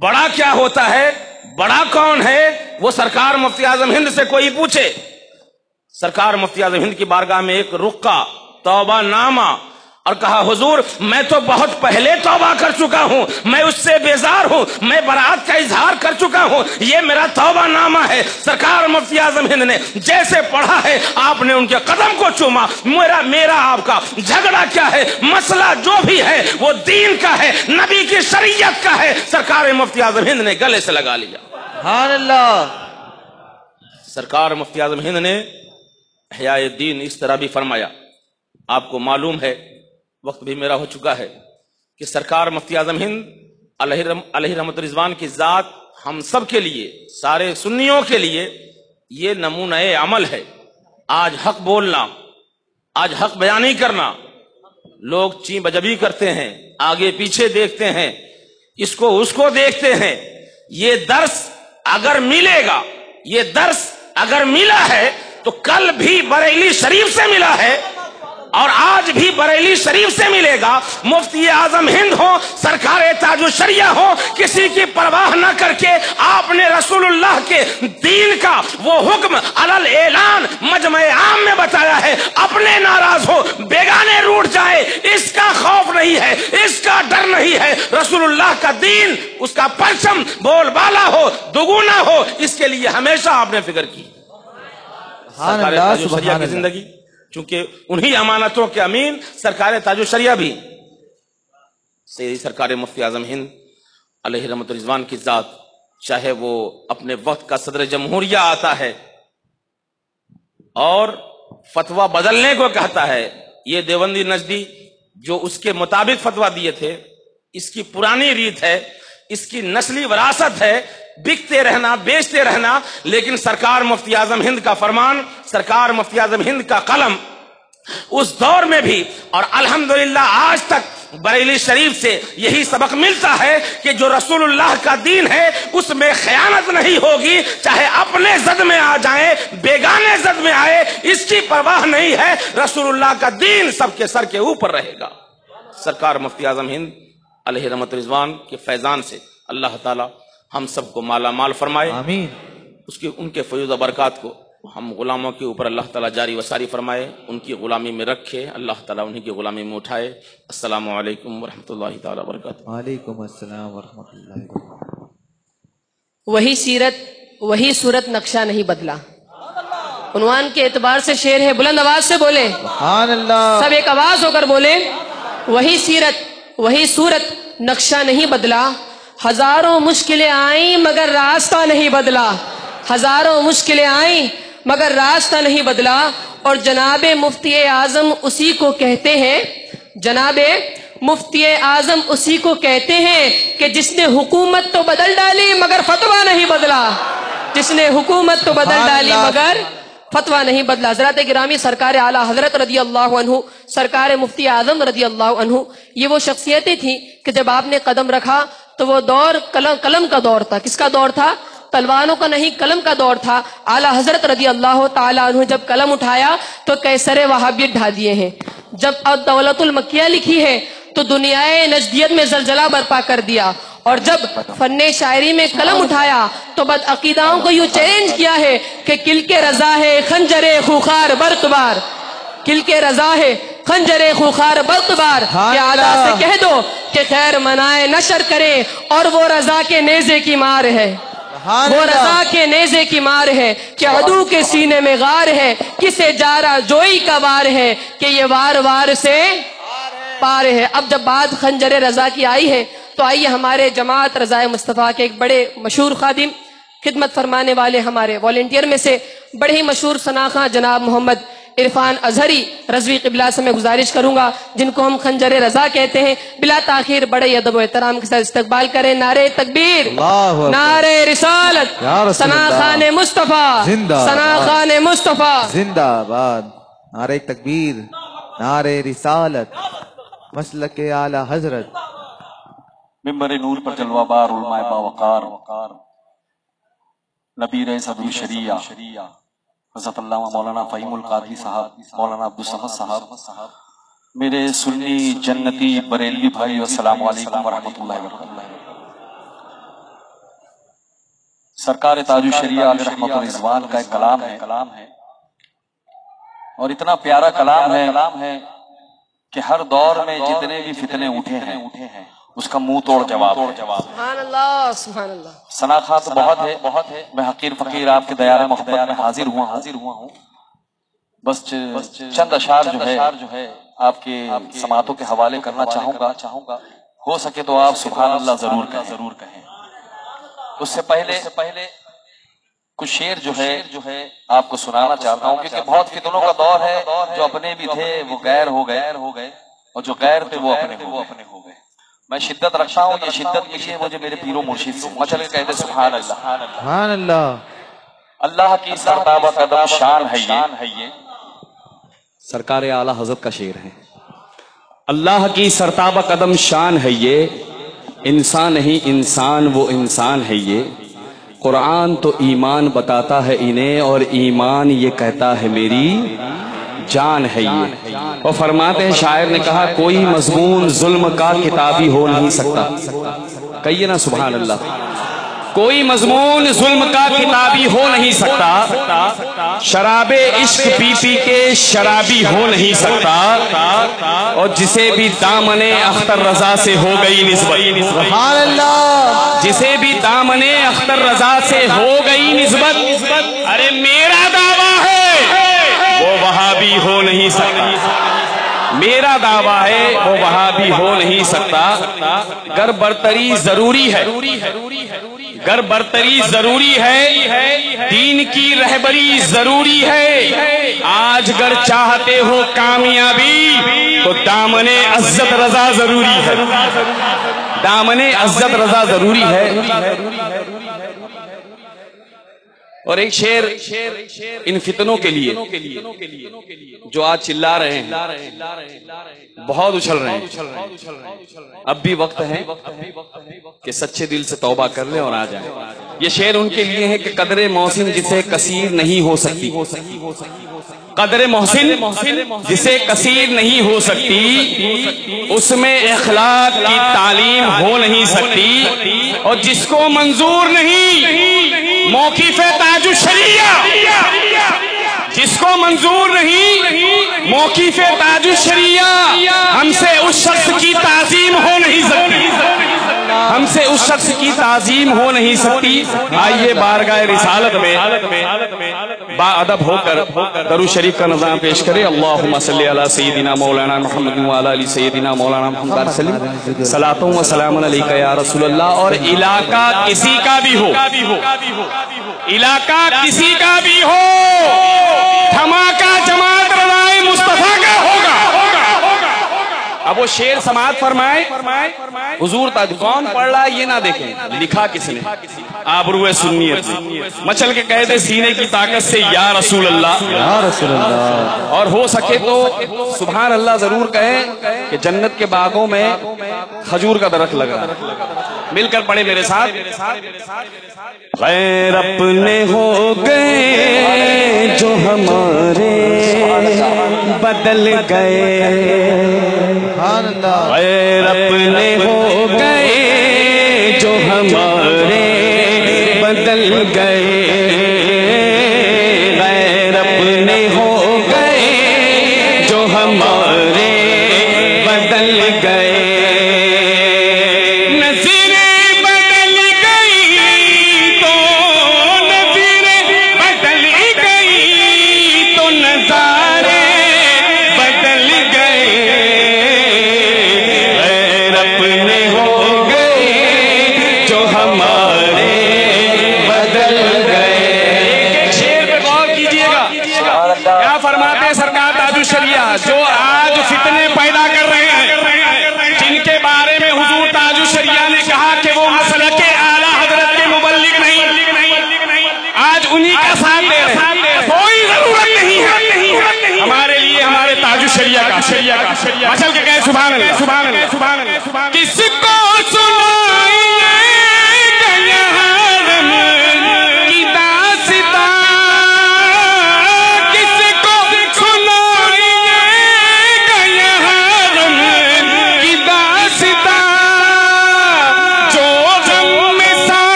[SPEAKER 4] بڑا کیا ہوتا ہے؟ بڑا کون ہے؟ وہ سرکار مفتی اعظم ہند سے کوئی پوچھے۔ سرکار مفتی اعظم ہند کی بارگاہ میں ایک رکا توبہ نامہ اور کہا حضور میں تو بہت پہلے توبہ کر چکا ہوں میں اس سے بیزار ہوں میں برات کا اظہار کر چکا ہوں یہ میرا توبہ نامہ ہے۔ سرکار مفتی اعظم ہند نے جیسے پڑھا ہے آپ نے ان کے قدم کو چوما میرا میرا آپ کا جھگڑا کیا ہے؟ مسئلہ جو بھی ہے وہ دین کا ہے نبی کی شریعت کا ہے۔ سرکار مفتی اعظم ہند نے گلے سے لگا لیا۔
[SPEAKER 3] سبحان اللہ۔
[SPEAKER 4] سرکار مفتی اعظم ہند نے احیاء دین اس طرح بھی فرمایا آپ کو معلوم ہے وقت بھی میرا ہو چکا ہے کہ سرکار مفتی اعظم ہند، علیہ رحمت رضوان کی ذات ہم سب کے لیے، سارے سنیوں کے لیے یہ نمونہ عمل ہے۔ آج حق بولنا، آج حق بیانی کرنا، لوگ چین بجبی کرتے ہیں، آگے پیچھے دیکھتے ہیں، اس کو اس کو دیکھتے ہیں۔ یہ درس اگر ملے گا، یہ درس اگر ملا ہے تو کل بھی بریلی شریف سے ملا ہے۔ اور آج بھی بریلی شریف سے ملے گا۔ مفتی اعظم ہند ہو سرکار تاج الشریعہ ہو کسی کی پرواہ نہ کر کے آپ نے رسول اللہ کے دین کا وہ حکم علل اعلان مجمع عام میں بتایا ہے۔ اپنے ناراض ہو بیگانے روٹ جائے۔ اس کا خوف نہیں ہے، اس کا ڈر نہیں ہے۔ رسول اللہ کا دین، اس کا پرچم بول بالا ہو دگنا ہو، اس کے لیے ہمیشہ آپ نے فکر کی۔ سرکار
[SPEAKER 3] اللہ
[SPEAKER 4] تاج الشریعہ کی
[SPEAKER 3] اللہ
[SPEAKER 4] زندگی۔ چونکہ انہی امانتوں کے امین سرکار تاج الشریعہ بھی۔ سیدی سرکار مفتی اعظم ہند علیہ رحمت رضوان کی ذات، چاہے وہ اپنے وقت کا صدر جمہوریہ آتا ہے اور فتوا بدلنے کو کہتا ہے، یہ دیوندی نجدی جو اس کے مطابق فتوا دیے تھے، اس کی پرانی ریت ہے۔ اس کی نسلی وراثت ہے، بکتے رہنا، بیچتے رہنا، لیکن سرکار مفتی اعظم ہند کا فرمان، سرکار مفتی اعظم ہند کا قلم، اس دور میں بھی، اور الحمدللہ آج تک بریلی شریف سے یہی سبق ملتا ہے کہ جو رسول اللہ کا دین ہے، اس میں خیانت نہیں ہوگی، چاہے اپنے زد میں آ جائیں، بیگانے زد میں آئے، اس کی پرواہ نہیں ہے، رسول اللہ کا دین سب کے سر کے اوپر رہے گا۔ سرکار مفتی اعظم ہند علیہ رحمت رضوان کے فیضان سے اللہ تعالی ہم سب کو مالا مال فرمائے۔
[SPEAKER 3] آمین۔
[SPEAKER 4] اس کی ان کے فیوز و برکات کو ہم غلاموں کے اوپر اللہ تعالیٰ جاری وساری فرمائے ان کی غلامی میں رکھے اللہ تعالیٰ انہیں کی غلامی میں اٹھائے۔ السلام علیکم ورحمۃ اللہ تعالیٰ وبرکاتہ۔
[SPEAKER 3] وعلیکم السلام ورحمۃ اللہ
[SPEAKER 1] وہی سیرت وہی صورت نقشہ نہیں بدلا۔ عنوان کے اعتبار سے شعر ہے بلند آواز سے بولے
[SPEAKER 3] سبحان اللہ۔
[SPEAKER 1] سب ایک آواز ہو کر بولے وہی سیرت وہی صورت نقشہ نہیں بدلا۔ ہزاروں مشکلیں آئیں مگر راستہ نہیں بدلا۔ ہزاروں مشکلیں آئیں مگر راستہ نہیں بدلا۔ اور جناب مفتی اعظم اسی کو کہتے ہیں۔ جناب مفتی اعظم اسی کو کہتے ہیں کہ جس نے حکومت تو بدل ڈالی مگر فتوا نہیں بدلا۔ جس نے حکومت تو بدل ڈالی مگر فتوا نہیں بدلا۔ حضرت گرامی سرکار اعلیٰ حضرت رضی اللہ عنہ، سرکار مفتی اعظم رضی اللہ عنہ، یہ وہ شخصیتیں تھیں کہ جب آپ نے قدم رکھا تو وہ دور قلم قلم کا دور تھا۔ کس کا دور تھا؟ تلواروں کا نہیں، قلم کا دور تھا۔ اعلیٰ حضرت رضی اللہ تعالیٰ عنہ جب قلم اٹھایا تو کیسر وہابیت ڈھا دیے ہیں۔ جب دولت المکیہ لکھی ہے تو دنیا نجدیت میں زلزلہ برپا کر دیا۔ اور جب فن شاعری میں قلم اٹھایا تو بد عقیداؤں کو یوں چیلنج کیا ہے کہ کل کے رضا ہے خنجر خوخار برتبار۔ کل کے رضا ہے خنجر خوخار برتبار۔ آدھا سے کہہ دو کہ خیر منائے نشر کرے اور وہ رضا کے نیزے کی مار ہے۔ وہ رضا کے نیزے کی مار ہے کہ عدو کے سینے میں غار ہے کسے جارا جوئی کا وار ہے کہ یہ وار وار سے پار ہے اب جب بات خنجر رضا کی آئی ہے تو آئیے ہمارے جماعت رضا مصطفیٰ کے ایک بڑے مشہور خادم خدمت فرمانے والے ہمارے والنٹیئر میں سے بڑے ہی مشہور سناخہ جناب محمد عرفان اظہری رضوی قبلہ سے میں گزارش کروں گا جن کو ہم خنجر رضا کہتے ہیں۔ بلا تاخیر بڑے ادب و احترام کے ساتھ استقبال کریں۔ نعرے تکبیر نعرے رسالت۔
[SPEAKER 3] یا رسول
[SPEAKER 1] سنا
[SPEAKER 3] اللہ۔
[SPEAKER 1] خان مصطفیٰ۔
[SPEAKER 3] زندہ
[SPEAKER 1] سنا
[SPEAKER 3] باد۔
[SPEAKER 1] خان مصطفیٰ۔
[SPEAKER 3] زندہ باد نعرہ تکبیر نعرہ رسالت۔ مسلک اعلی حضرت۔
[SPEAKER 5] ممبر نور پر جلوہ بار علماء باوقار، نبی رئیس عبد الشریعہ حضرت علامہ مولانا فہیم القادری صاحب، مولانا عبدالصمد صاحب، میرے سنی جنتی بریلوی بھائی، السلام علیکم ورحمۃ اللہ وبرکاتہ۔ سرکار تاج الشریعہ علیہ رحمت الرضوان کا ایک کلام ہے۔ کلام ہے اور اتنا پیارا کلام ہے کلام ہے کہ ہر دور میں جتنے بھی فتنے اٹھے ہیں اٹھے ہیں اس کا منہ توڑ جواب ہے۔
[SPEAKER 1] سبحان اللہ سبحان اللہ۔
[SPEAKER 5] سناخات بہت ہے بہت ہے۔ میں حقیر فقیر آپ کے دیار محبت میں حاضر ہوا حاضر ہوا ہوں۔ بس چند اشعار جو ہے جو ہے آپ کے سماعتوں کے حوالے کرنا چاہوں گا۔ چاہوں گا۔ ہو سکے تو آپ سبحان اللہ ضرور کہیں۔ ضرور کہیں۔ اس سے پہلے پہلے کچھ شعر جو ہے جو ہے آپ کو سنانا چاہتا ہوں کیونکہ بہت فتنوں کا دور ہے جو اپنے بھی تھے وہ غیر ہو گئے۔ ہو گئے اور جو غیر تھے وہ اپنے وہ اپنے ہو گئے۔ میں شدت رکھتا ہوں یہ شدت ملی ہے مجھے میرے پیرو مرشد سے۔ مچل کہتے سبحان اللہ۔
[SPEAKER 3] سبحان اللہ۔
[SPEAKER 5] اللہ کی سرتابہ قدم شان ہے یہ۔
[SPEAKER 6] سرکار اعلی حضرت کا شعر ہے۔ اللہ کی سرتابہ قدم شان ہے یہ۔ انسان نہیں انسان وہ انسان ہے یہ۔ قرآن تو ایمان بتاتا ہے انہیں اور ایمان یہ کہتا ہے میری جان ہے یہ۔ اور فرماتے ہیں، شاعر نے کہا، کوئی مضمون ظلم کا کتابی ہو نہیں سکتا۔ کہیے نا، سبحان اللہ۔ کوئی مضمون ظلم کا کتابی ہو نہیں سکتا شراب عشق پی پی کے شرابی ہو نہیں سکتا اور جسے بھی دامن اختر رضا سے ہو گئی نسبت۔
[SPEAKER 3] سبحان اللہ۔
[SPEAKER 6] جسے بھی دامن اختر رضا سے ہو گئی نسبت ارے میرا دعویٰ ہے وہ وہاں بھی ہو نہیں سکتا۔ میرا دعویٰ ہے وہ وہاں بھی ہو نہیں سکتا۔ گر برتری ضروری ہے۔ گر برتری ضروری ہے، دین کی رہبری ضروری ہے۔ آج گر چاہتے ہو کامیابی، تو دامن عزت رضا ضروری ہے۔ دامن عزت رضا ضروری ہے۔ اور ایک شیر ان فتنوں کے لیے جو آج چلا رہے ہیں، بہت اچھل رہے ہیں۔ اب بھی وقت ہے کہ سچے دل سے توبہ کر لیں اور آ جائیں۔ یہ شعر ان کے لیے ہے کہ قدر محسن جسے کثیر نہیں ہو سکتی۔ قدر محسن جسے کثیر نہیں ہو سکتی، اس میں اخلاق کی تعلیم ہو نہیں سکتی اور جس کو منظور نہیں موقف تاج الشریعہ۔ جس کو منظور نہیں، موقف تاج الشریعہ۔ ہم سے اس شخص کی تعظیم ہو نہیں سکتی۔ ہم سے اس شخص کی تعظیم ہو نہیں سکتی۔ آئیے بارگاہ رسالت میں با ادب ہو کر درو شریف کا نظام پیش کرے اللہم صلی علی سیدنا مولانا محمد وعلا علی سیدنا مولانا محمد وسلم صلاتوں و سلام علیکہ رسول اللہ۔ اور علاقہ کسی کا بھی ہو۔ علاقہ کسی کا بھی ہو۔ دھماکہ جماعت رضائے مصطفیٰ اب وہ شیر سماعت فرمائے حضور تاج کون پڑھ رہا ہے یہ نہ دیکھیں لکھا کس نے آبرو سنیت مچل کے کہہ سینے کی طاقت سے یا رسول اللہ اور ہو سکے تو سبحان اللہ ضرور کہیں کہ جنت کے باغوں میں کھجور کا درخت لگا۔ مل کر پڑھے میرے ساتھ۔ غیر اپنے ہو گئے جو ہمارے بدل گئے۔ غیر اپنے ہو گئے جو ہمارے بدل گئے۔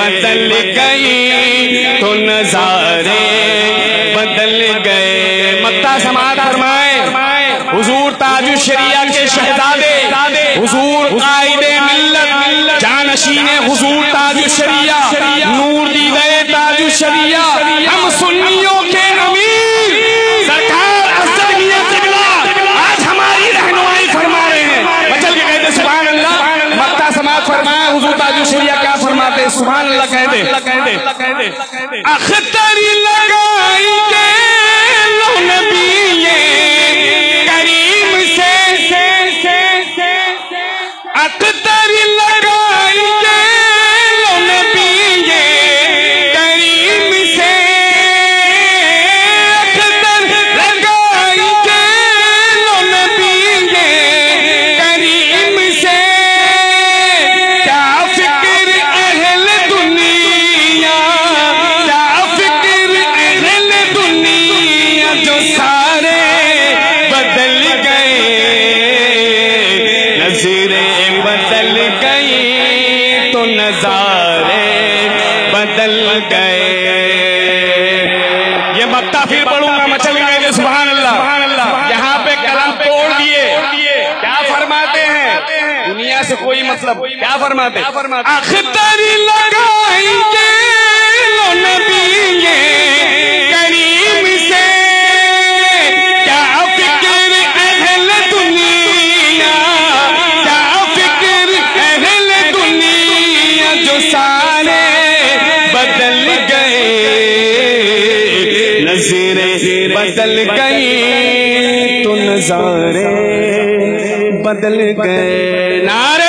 [SPEAKER 6] بدل گئی تو نظارے بدل گئے۔ مکہ سماعت فرمائے حضور تاج شریعہ کے شہزاد فرماتے اختر لگائیں گے لو نبی کریم سے۔ کیا فکر اہل دنیا کیا فکر اہل دنیا جو سارے بدل گئے؟ نظریں بدل گئی تو نظارے بدل گئے۔ نعرے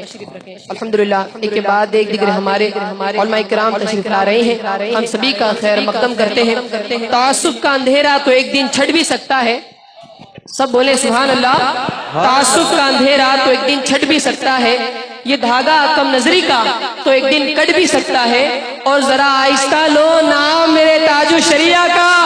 [SPEAKER 1] رکھیں الحمدللہ، ایک کے بعد ایک دیگر ہمارے علماء کرام تشریف لا رہے ہیں۔ ہم سبھی کا خیر مقدم کرتے ہیں۔ تعصب کا اندھیرا تو ایک دن چھٹ بھی سکتا ہے۔ سب بولے سبحان اللہ تعصب کا اندھیرا تو ایک دن چھٹ بھی سکتا ہے۔ یہ دھاگا کم نظری کا تو ایک دن کٹ بھی سکتا ہے۔ اور ذرا آہستہ لو، نام میرے تاج الشریعہ کا۔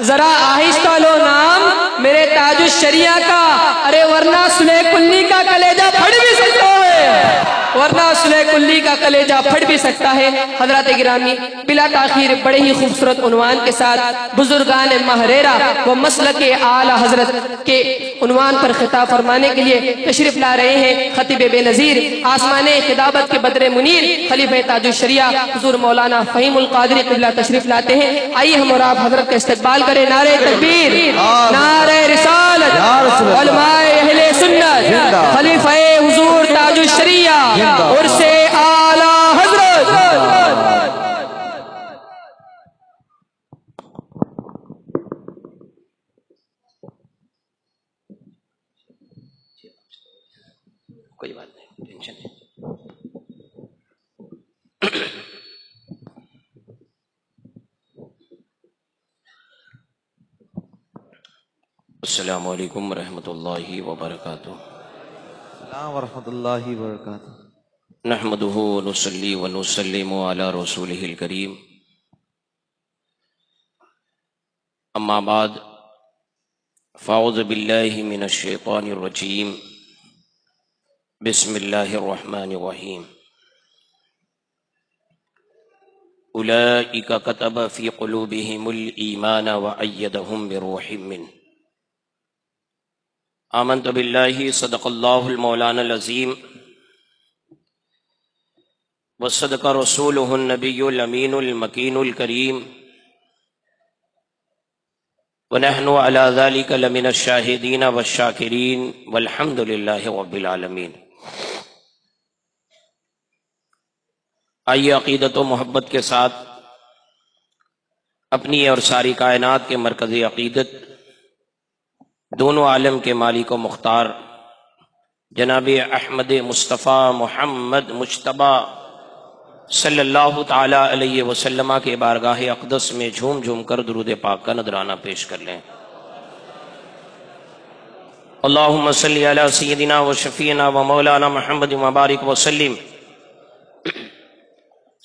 [SPEAKER 1] ذرا آہستہ لو نام، میرے تاج الشریعہ کا۔ ارے ورنہ سنے کلی کا کلیجہ پھڑ بھی سکتا ہے۔ ورنہ سلح کلی کا کلیجہ پھٹ بھی سکتا ہے۔ حضرات گرامی بلا تاخیر بڑے ہی خوبصورت عنوان کے ساتھ بزرگان مہریرا و مسلک اعلی حضرت کے عنوان پر خطاب فرمانے کے لیے تشریف لا رہے ہیں۔ خطیب بے نظیر آسمان خطابت کے بدر منیر خلیفہ تاج الشریعہ حضور مولانا فہیم القادری قبلہ تشریف لاتے ہیں۔ آئیے ہم اور آپ حضرت کا استقبال کریں۔ نعرہ تکبیر نعرہ رسالت علماء اہل سنت خلیفہ حضور تاج الشریعہ اور سے اعلی حضرت
[SPEAKER 4] کوئی بات نہیں ٹینشن نہیں السلام علیکم ورحمۃ اللہ وبرکاتہ۔
[SPEAKER 3] السلام ورحمۃ اللہ وبرکاتہ۔
[SPEAKER 4] نحمده ونصلي ونسلم على رسوله الكريم اما بعد فاعوذ بالله من الشيطان الرجيم بسم الله الرحمن الرحيم اولئك كتب في قلوبهم الايمان وايدهم بروح منه آمنت بالله صدق الله المولانا العظيم وصدق رسوله النبي الأمين المكين الكريم ونحن على ذلك لمن الشاهدين والشاكرين والحمد لله رب العالمين آئیے عقیدت و محبت کے ساتھ اپنی اور ساری کائنات کے مرکزی عقیدت دونوں عالم کے مالک و مختار، جناب احمد مصطفیٰ محمد مشتبہ صلی اللہ تعالی علیہ وسلم کے بارگاہ اقدس میں جھوم جھوم کر درود پاک کا نذرانہ پیش کر لیں۔ اللہم صلی علی سیدنا و شفینا و مولانا محمد مبارک وسلم۔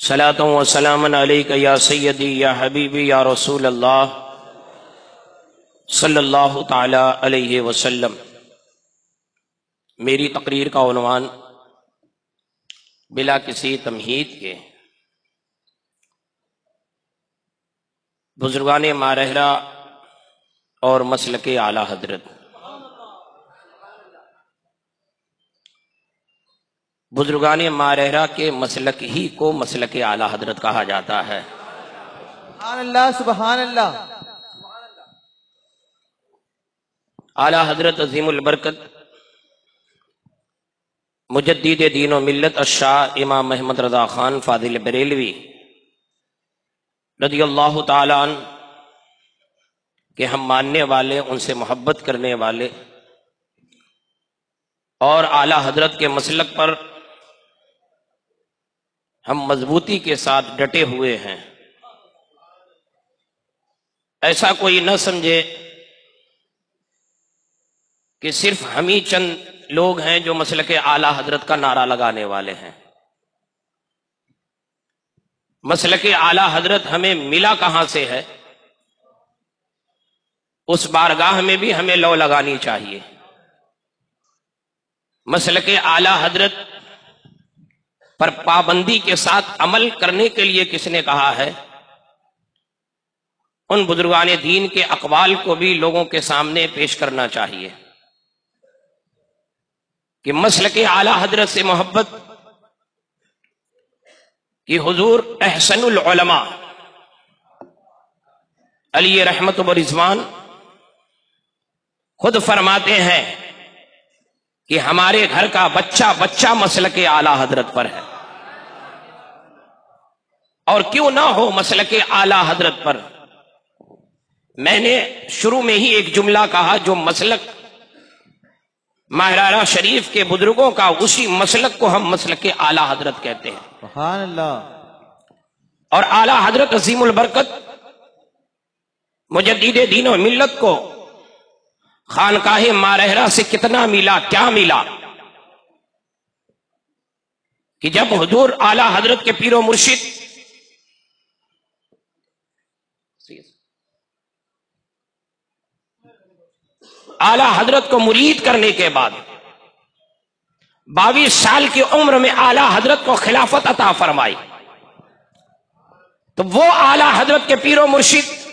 [SPEAKER 4] صلاة و سلام علیک یا سیدی، یا حبیبی، یا رسول اللہ۔ صلی اللہ تعالی علیہ وسلم۔ میری تقریر کا عنوان بلا کسی تمہید کے۔ بزرگان مارہرا اور مسلک اعلی حضرت۔ بزرگان مارہرا کے مسلک ہی کو مسلک اعلی حضرت کہا جاتا ہے۔
[SPEAKER 3] سبحان اللہ سبحان اللہ۔
[SPEAKER 4] اعلی حضرت عظیم البرکت، مجدد دین و ملت الشاہ امام محمد رضا خان فاضل بریلوی رضی اللہ تعالیٰ عنہ، کہ ہم ماننے والے، ان سے محبت کرنے والے اور اعلی حضرت کے مسلک پر ہم مضبوطی کے ساتھ ڈٹے ہوئے ہیں۔ ایسا کوئی نہ سمجھے کہ صرف ہم ہی چند لوگ ہیں جو مسلک اعلی حضرت کا نعرہ لگانے والے ہیں۔ مسلک اعلی حضرت ہمیں ملا کہاں سے ہے؟ اس بارگاہ میں بھی ہمیں لو لگانی چاہیے۔ مسلک اعلی حضرت پر پابندی کے ساتھ عمل کرنے کے لیے کس نے کہا ہے؟ ان بزرگان دین کے اقوال کو بھی لوگوں کے سامنے پیش کرنا چاہیے۔ کہ مسل کے اعلی حضرت سے محبت کہ حضور احسن العلماء علی رحمت و رضوان خود فرماتے ہیں کہ ہمارے گھر کا بچہ بچہ مسل کے اعلی حضرت پر ہے۔ اور کیوں نہ ہو مسل کے اعلی حضرت پر؟ میں نے شروع میں ہی ایک جملہ کہا جو مسلک مہرارا شریف کے بزرگوں کا اسی مسلک کو ہم مسلک کے اعلی حضرت کہتے ہیں۔
[SPEAKER 3] سبحان اللہ۔
[SPEAKER 4] اور اعلی حضرت عظیم البرکت مجدد دین و ملت کو خانقاہ مارہرا سے کتنا ملا کیا ملا؟ کہ جب حضور اعلی حضرت کے پیر و مرشد اعلی حضرت کو مرید کرنے کے بعد باویس سال کی عمر میں اعلی حضرت کو خلافت عطا فرمائی۔ تو وہ اعلی حضرت کے پیر و مرشد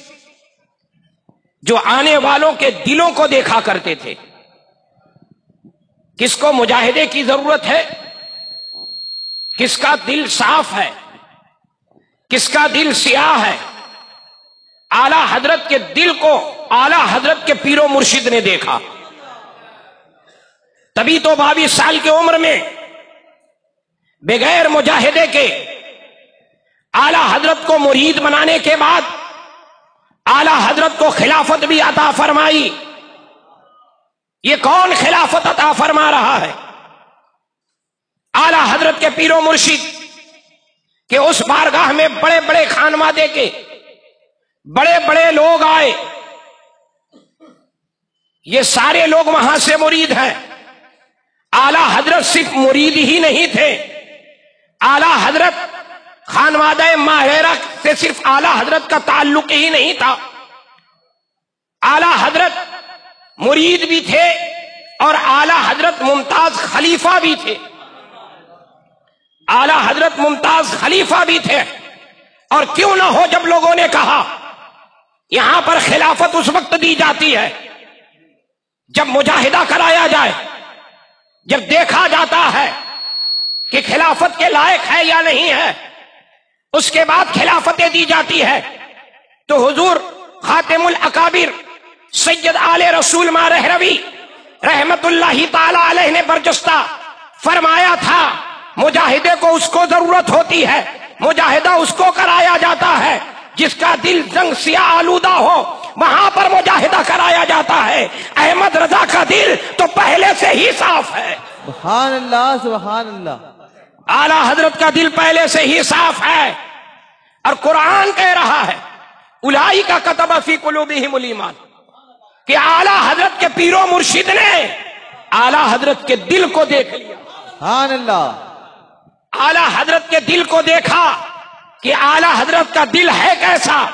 [SPEAKER 4] جو آنے والوں کے دلوں کو دیکھا کرتے تھے۔ کس کو مجاہدے کی ضرورت ہے؟ کس کا دل صاف ہے؟ کس کا دل سیاہ ہے؟ اعلی حضرت کے دل کو اعلی حضرت کے پیر و مرشد نے دیکھا۔ تبھی تو باویس سال کی عمر میں بغیر مجاہدے کے اعلی حضرت کو مرید بنانے کے بعد اعلی حضرت کو خلافت بھی عطا فرمائی۔ یہ کون خلافت عطا فرما رہا ہے؟ اعلی حضرت کے پیر و مرشد کہ اس بارگاہ میں بڑے بڑے خانوا دے کے بڑے بڑے لوگ آئے۔ یہ سارے لوگ وہاں سے مرید ہیں۔ اعلی حضرت صرف مرید ہی نہیں تھے۔ اعلی حضرت خانواد ماہرہ سے صرف اعلی حضرت کا تعلق ہی نہیں تھا۔ اعلی حضرت مرید بھی تھے اور اعلی حضرت ممتاز خلیفہ بھی تھے۔ اعلی حضرت ممتاز خلیفہ بھی تھے۔ اور کیوں نہ ہو جب لوگوں نے کہا، یہاں پر خلافت اس وقت دی جاتی ہے۔ جب مجاہدہ کرایا جائے، جب دیکھا جاتا ہے کہ خلافت کے لائق ہے یا نہیں ہے، اس کے بعد خلافتیں دی جاتی ہے تو حضور خاتم الاکابر سید آل رسول ما رہروی رحمت اللہ تعالی علیہ نے برجستہ فرمایا تھا، مجاہدے کو اس کو ضرورت ہوتی ہے، مجاہدہ اس کو کرایا جاتا ہے، جس کا دل زنگ سیاہ آلودہ ہو وہاں پر مجاہدہ کرایا جاتا ہے۔ احمد رضا کا دل تو پہلے سے ہی صاف ہے۔
[SPEAKER 3] سبحان اللہ سبحان اللہ
[SPEAKER 4] اعلی حضرت کا دل پہلے سے ہی صاف ہے۔ اور قرآن کہہ رہا ہے الائی کا کتب فی قلوبہم الایمان۔ کہ اعلی حضرت کے پیرو مرشد نے اعلی حضرت کے دل کو دیکھ لیا۔
[SPEAKER 3] سبحان اللہ
[SPEAKER 4] اعلی حضرت کے دل کو دیکھا کہ اعلی حضرت کا دل ہے کیسا؟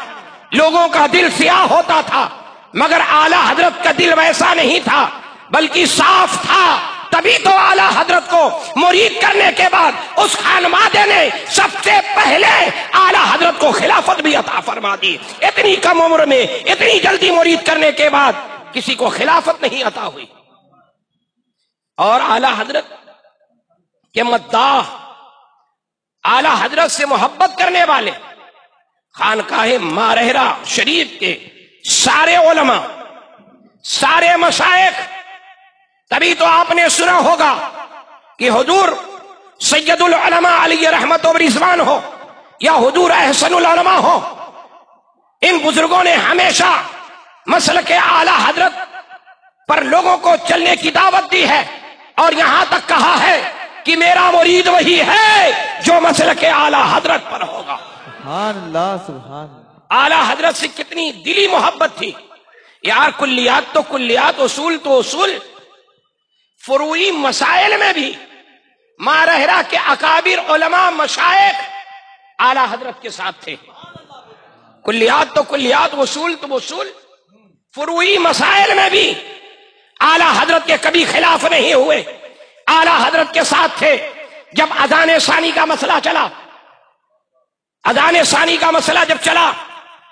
[SPEAKER 4] لوگوں کا دل سیاہ ہوتا تھا، مگر اعلی حضرت کا دل ویسا نہیں تھا، بلکہ صاف تھا۔ تبھی تو اعلی حضرت کو مرید کرنے کے بعد اس خانوادے نے سب سے پہلے اعلی حضرت کو خلافت بھی عطا فرما دی۔ اتنی کم عمر میں، اتنی جلدی مرید کرنے کے بعد کسی کو خلافت نہیں عطا ہوئی۔ اور اعلی حضرت کے مداح، اعلی حضرت سے محبت کرنے والے خانقاہ مارہرا شریف کے سارے علماء، سارے مشائق، تبھی تو آپ نے سنا ہوگا کہ حضور سید العلماء علی رحمت و رضوان ہو یا حضور احسن العلماء ہو۔ ان بزرگوں نے ہمیشہ مسل کے اعلی حضرت پر لوگوں کو چلنے کی دعوت دی ہے اور یہاں تک کہا ہے کہ میرا مرید وہی ہے جو مسل کے اعلی حضرت پر ہوگا۔
[SPEAKER 3] سبحان اللہ، سبحان
[SPEAKER 4] اعلی حضرت سے کتنی دلی محبت تھی۔ یار، کلیات تو کلیات، اصول تو اصول۔ فروئی مسائل میں بھی۔ مارہرا کے اکابر، علماء، مشائق اعلی حضرت کے ساتھ تھے۔ کلیات تو کلیات، اصول تو اصول۔ فروئی مسائل میں بھی۔ اعلی حضرت کے کبھی خلاف نہیں ہوئے۔ اعلی حضرت کے ساتھ تھے۔ جب اذان ثانی کا مسئلہ چلا اذان ثانی کا مسئلہ جب چلا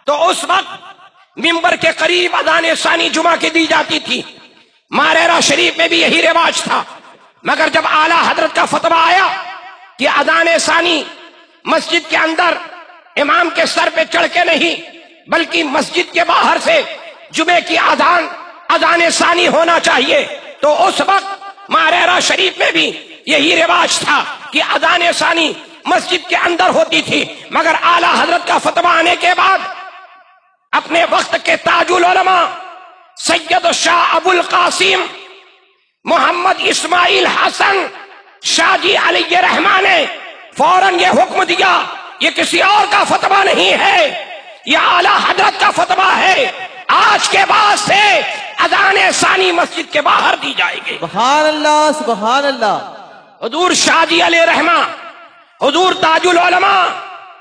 [SPEAKER 4] تو اس وقت ممبر کے قریب اذان ثانی جمعہ کی دی جاتی تھی۔ ماریرا شریف میں بھی یہی رواج تھا۔ مگر جب اعلی حضرت کا فتوا آیا کہ اذان ثانی مسجد کے اندر امام کے سر پہ چڑھ کے نہیں، بلکہ مسجد کے باہر سے جمعے کی اذان اذان ثانی ہونا چاہیے، تو اس وقت ماریرا شریف میں بھی یہی رواج تھا کہ اذان ثانی مسجد کے اندر ہوتی تھی مگر اعلی حضرت کا فتوا آنے کے بعد اپنے وقت کے تاج العلماء سید شاہ ابو القاسم محمد اسماعیل حسن شاہ جی علی رحمان نے فوراً یہ حکم دیا یہ کسی اور کا فتوا نہیں ہے یہ اعلی حضرت کا فتوا ہے۔ آج کے بعد سے اذان ثانی مسجد کے باہر دی جائے گی۔
[SPEAKER 3] سبحان اللہ سبحان اللہ۔
[SPEAKER 4] حضور شاہ جی علیہ رحمہ حضور تاج العلماء،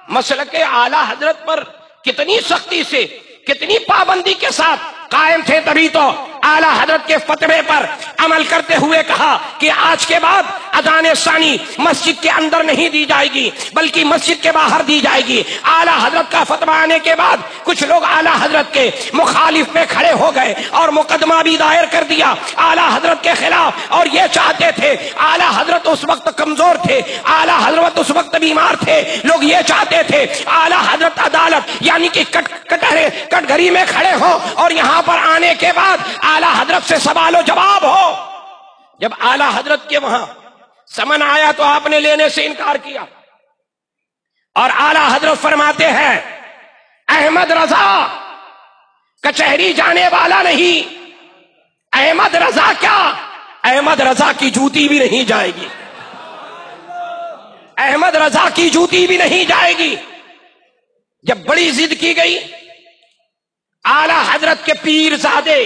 [SPEAKER 4] مسلک اعلی حضرت پر کتنی سختی سے، کتنی پابندی کے ساتھ قائم تھے تبھی تو اعلی حضرت کے فتوے پر عمل کرتے ہوئے کہا کہ آج کے بعد اذان ثانی مسجد کے اندر نہیں دی جائے گی، بلکہ مسجد کے باہر دی جائے گی۔ اعلی حضرت کا فتوا آنے کے بعد کچھ لوگ اعلی حضرت کے مخالف میں کھڑے ہو گئے اور مقدمہ بھی دائر کر دیا۔ اعلی حضرت کے خلاف، اور یہ چاہتے تھے، اعلی حضرت اس وقت کمزور تھے، اعلی حضرت اس وقت بیمار تھے۔ لوگ یہ چاہتے تھے، اعلی حضرت عدالت یعنی کہ کٹ کٹہرے کٹ گھری میں کھڑے ہو اور یہاں پر آنے کے بعد اعلی حضرت سے سوال و جواب ہو۔ جب اعلی حضرت کے وہاں سمن آیا تو آپ نے لینے سے انکار کیا۔ اور اعلی حضرت فرماتے ہیں، احمد رضا کچہری جانے والا نہیں۔ احمد رضا کیا؟ احمد رضا کی جوتی بھی نہیں جائے گی۔ احمد رضا کی جوتی بھی نہیں جائے گی۔ جب بڑی ضد کی گئی، اعلی حضرت کے پیر زادے،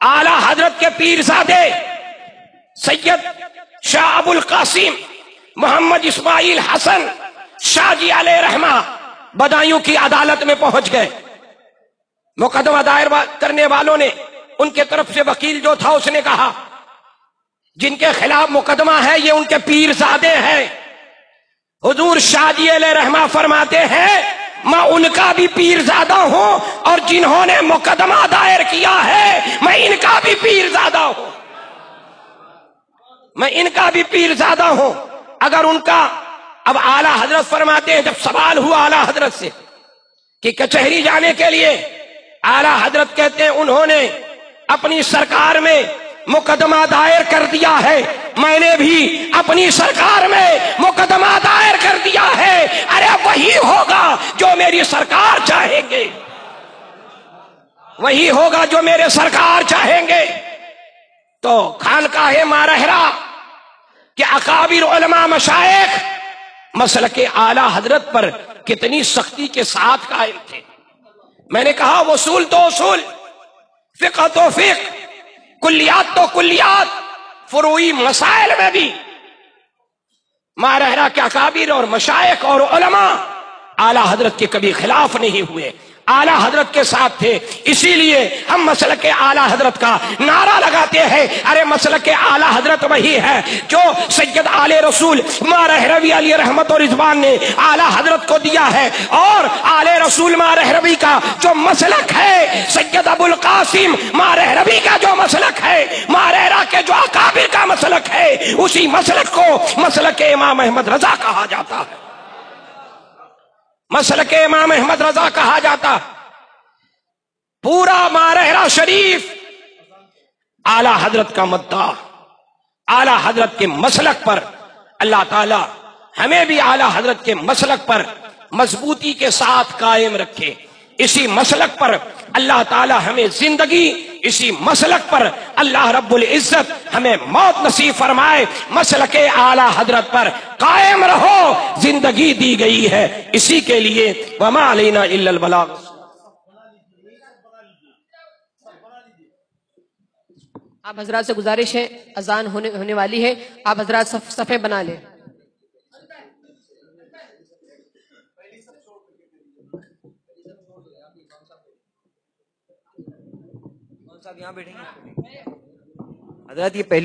[SPEAKER 4] اعلی حضرت کے پیر زادے، سید شاہ ابو القاسم محمد اسماعیل حسن، شاہ جی علیہ رحمہ بدایوں کی عدالت میں پہنچ گئے۔ مقدمہ دائر کرنے والوں نے ان کے طرف سے وکیل جو تھا اس نے کہا، جن کے خلاف مقدمہ ہے، یہ ان کے پیر زادے ہیں۔ حضور شاہ جی علیہ رحمہ فرماتے ہیں، میں ان کا بھی پیر زادہ ہوں اور جنہوں نے مقدمہ دائر کیا ہے، میں ان کا بھی پیر زادہ ہوں۔ میں ان کا بھی پیر زادہ ہوں۔ اگر ان کا اب اعلی حضرت فرماتے ہیں، جب سوال ہوا اعلی حضرت سے کہ کچہری جانے کے لیے اعلی حضرت کہتے ہیں، انہوں نے اپنی سرکار میں مقدمہ دائر کر دیا ہے۔ میں نے بھی اپنی سرکار میں مقدمہ دائر کر دیا ہے۔ ارے وہی ہوگا جو میری سرکار چاہیں گے۔ وہی ہوگا جو میرے سرکار چاہیں گے۔ تو خان کا ہے مارہرا کہ اکابر علماء مشائق مسل اعلی حضرت پر کتنی سختی کے ساتھ قائم تھے۔ میں نے کہا وصول تو اصول، فقہ تو فقہ، کلیات تو کلیات، فروئی مسائل میں بھی۔ مارہرا کے اکابر اور مشائق اور علماء اعلی حضرت کے کبھی خلاف نہیں ہوئے۔ اعلی حضرت کے ساتھ تھے۔ اسی لیے ہم مسل کے اعلی حضرت کا نعرہ لگاتے ہیں۔ ارے مسل کے اعلی حضرت وہی ہے جو سید آل رسول مارہروی علی رحمت اور رضوان نے اعلی حضرت کو دیا ہے۔ اور آل رسول مارہروی کا جو مسلک ہے، سید ابو القاسم مارہروی کا جو مسلک ہے مارہرا کے جو اکابر کا مسلک ہے، اسی مسلک کو مسلک امام احمد رضا کہا جاتا ہے۔ مسلک امام احمد رضا کہا جاتا۔ پورا مارحرا شریف اعلی حضرت کا مدعا، اعلی حضرت کے مسلک پر اللہ تعالی ہمیں بھی اعلی حضرت کے مسلک پر مضبوطی کے ساتھ قائم رکھے۔ اسی مسلک پر اللہ تعالی ہمیں زندگی، اسی مسلک پر اللہ رب العزت ہمیں موت نصیب فرمائے۔ مسلک اعلی حضرت پر قائم رہو، زندگی دی گئی ہے۔ اسی کے لیے وما علینا الا البلاغ۔ آپ
[SPEAKER 1] حضرات سے گزارش ہے، اذان ہونے والی ہے۔ آپ حضرات صفے بنا لیں۔ یہاں بیٹھیں گے۔
[SPEAKER 7] حضرت یہ پہلی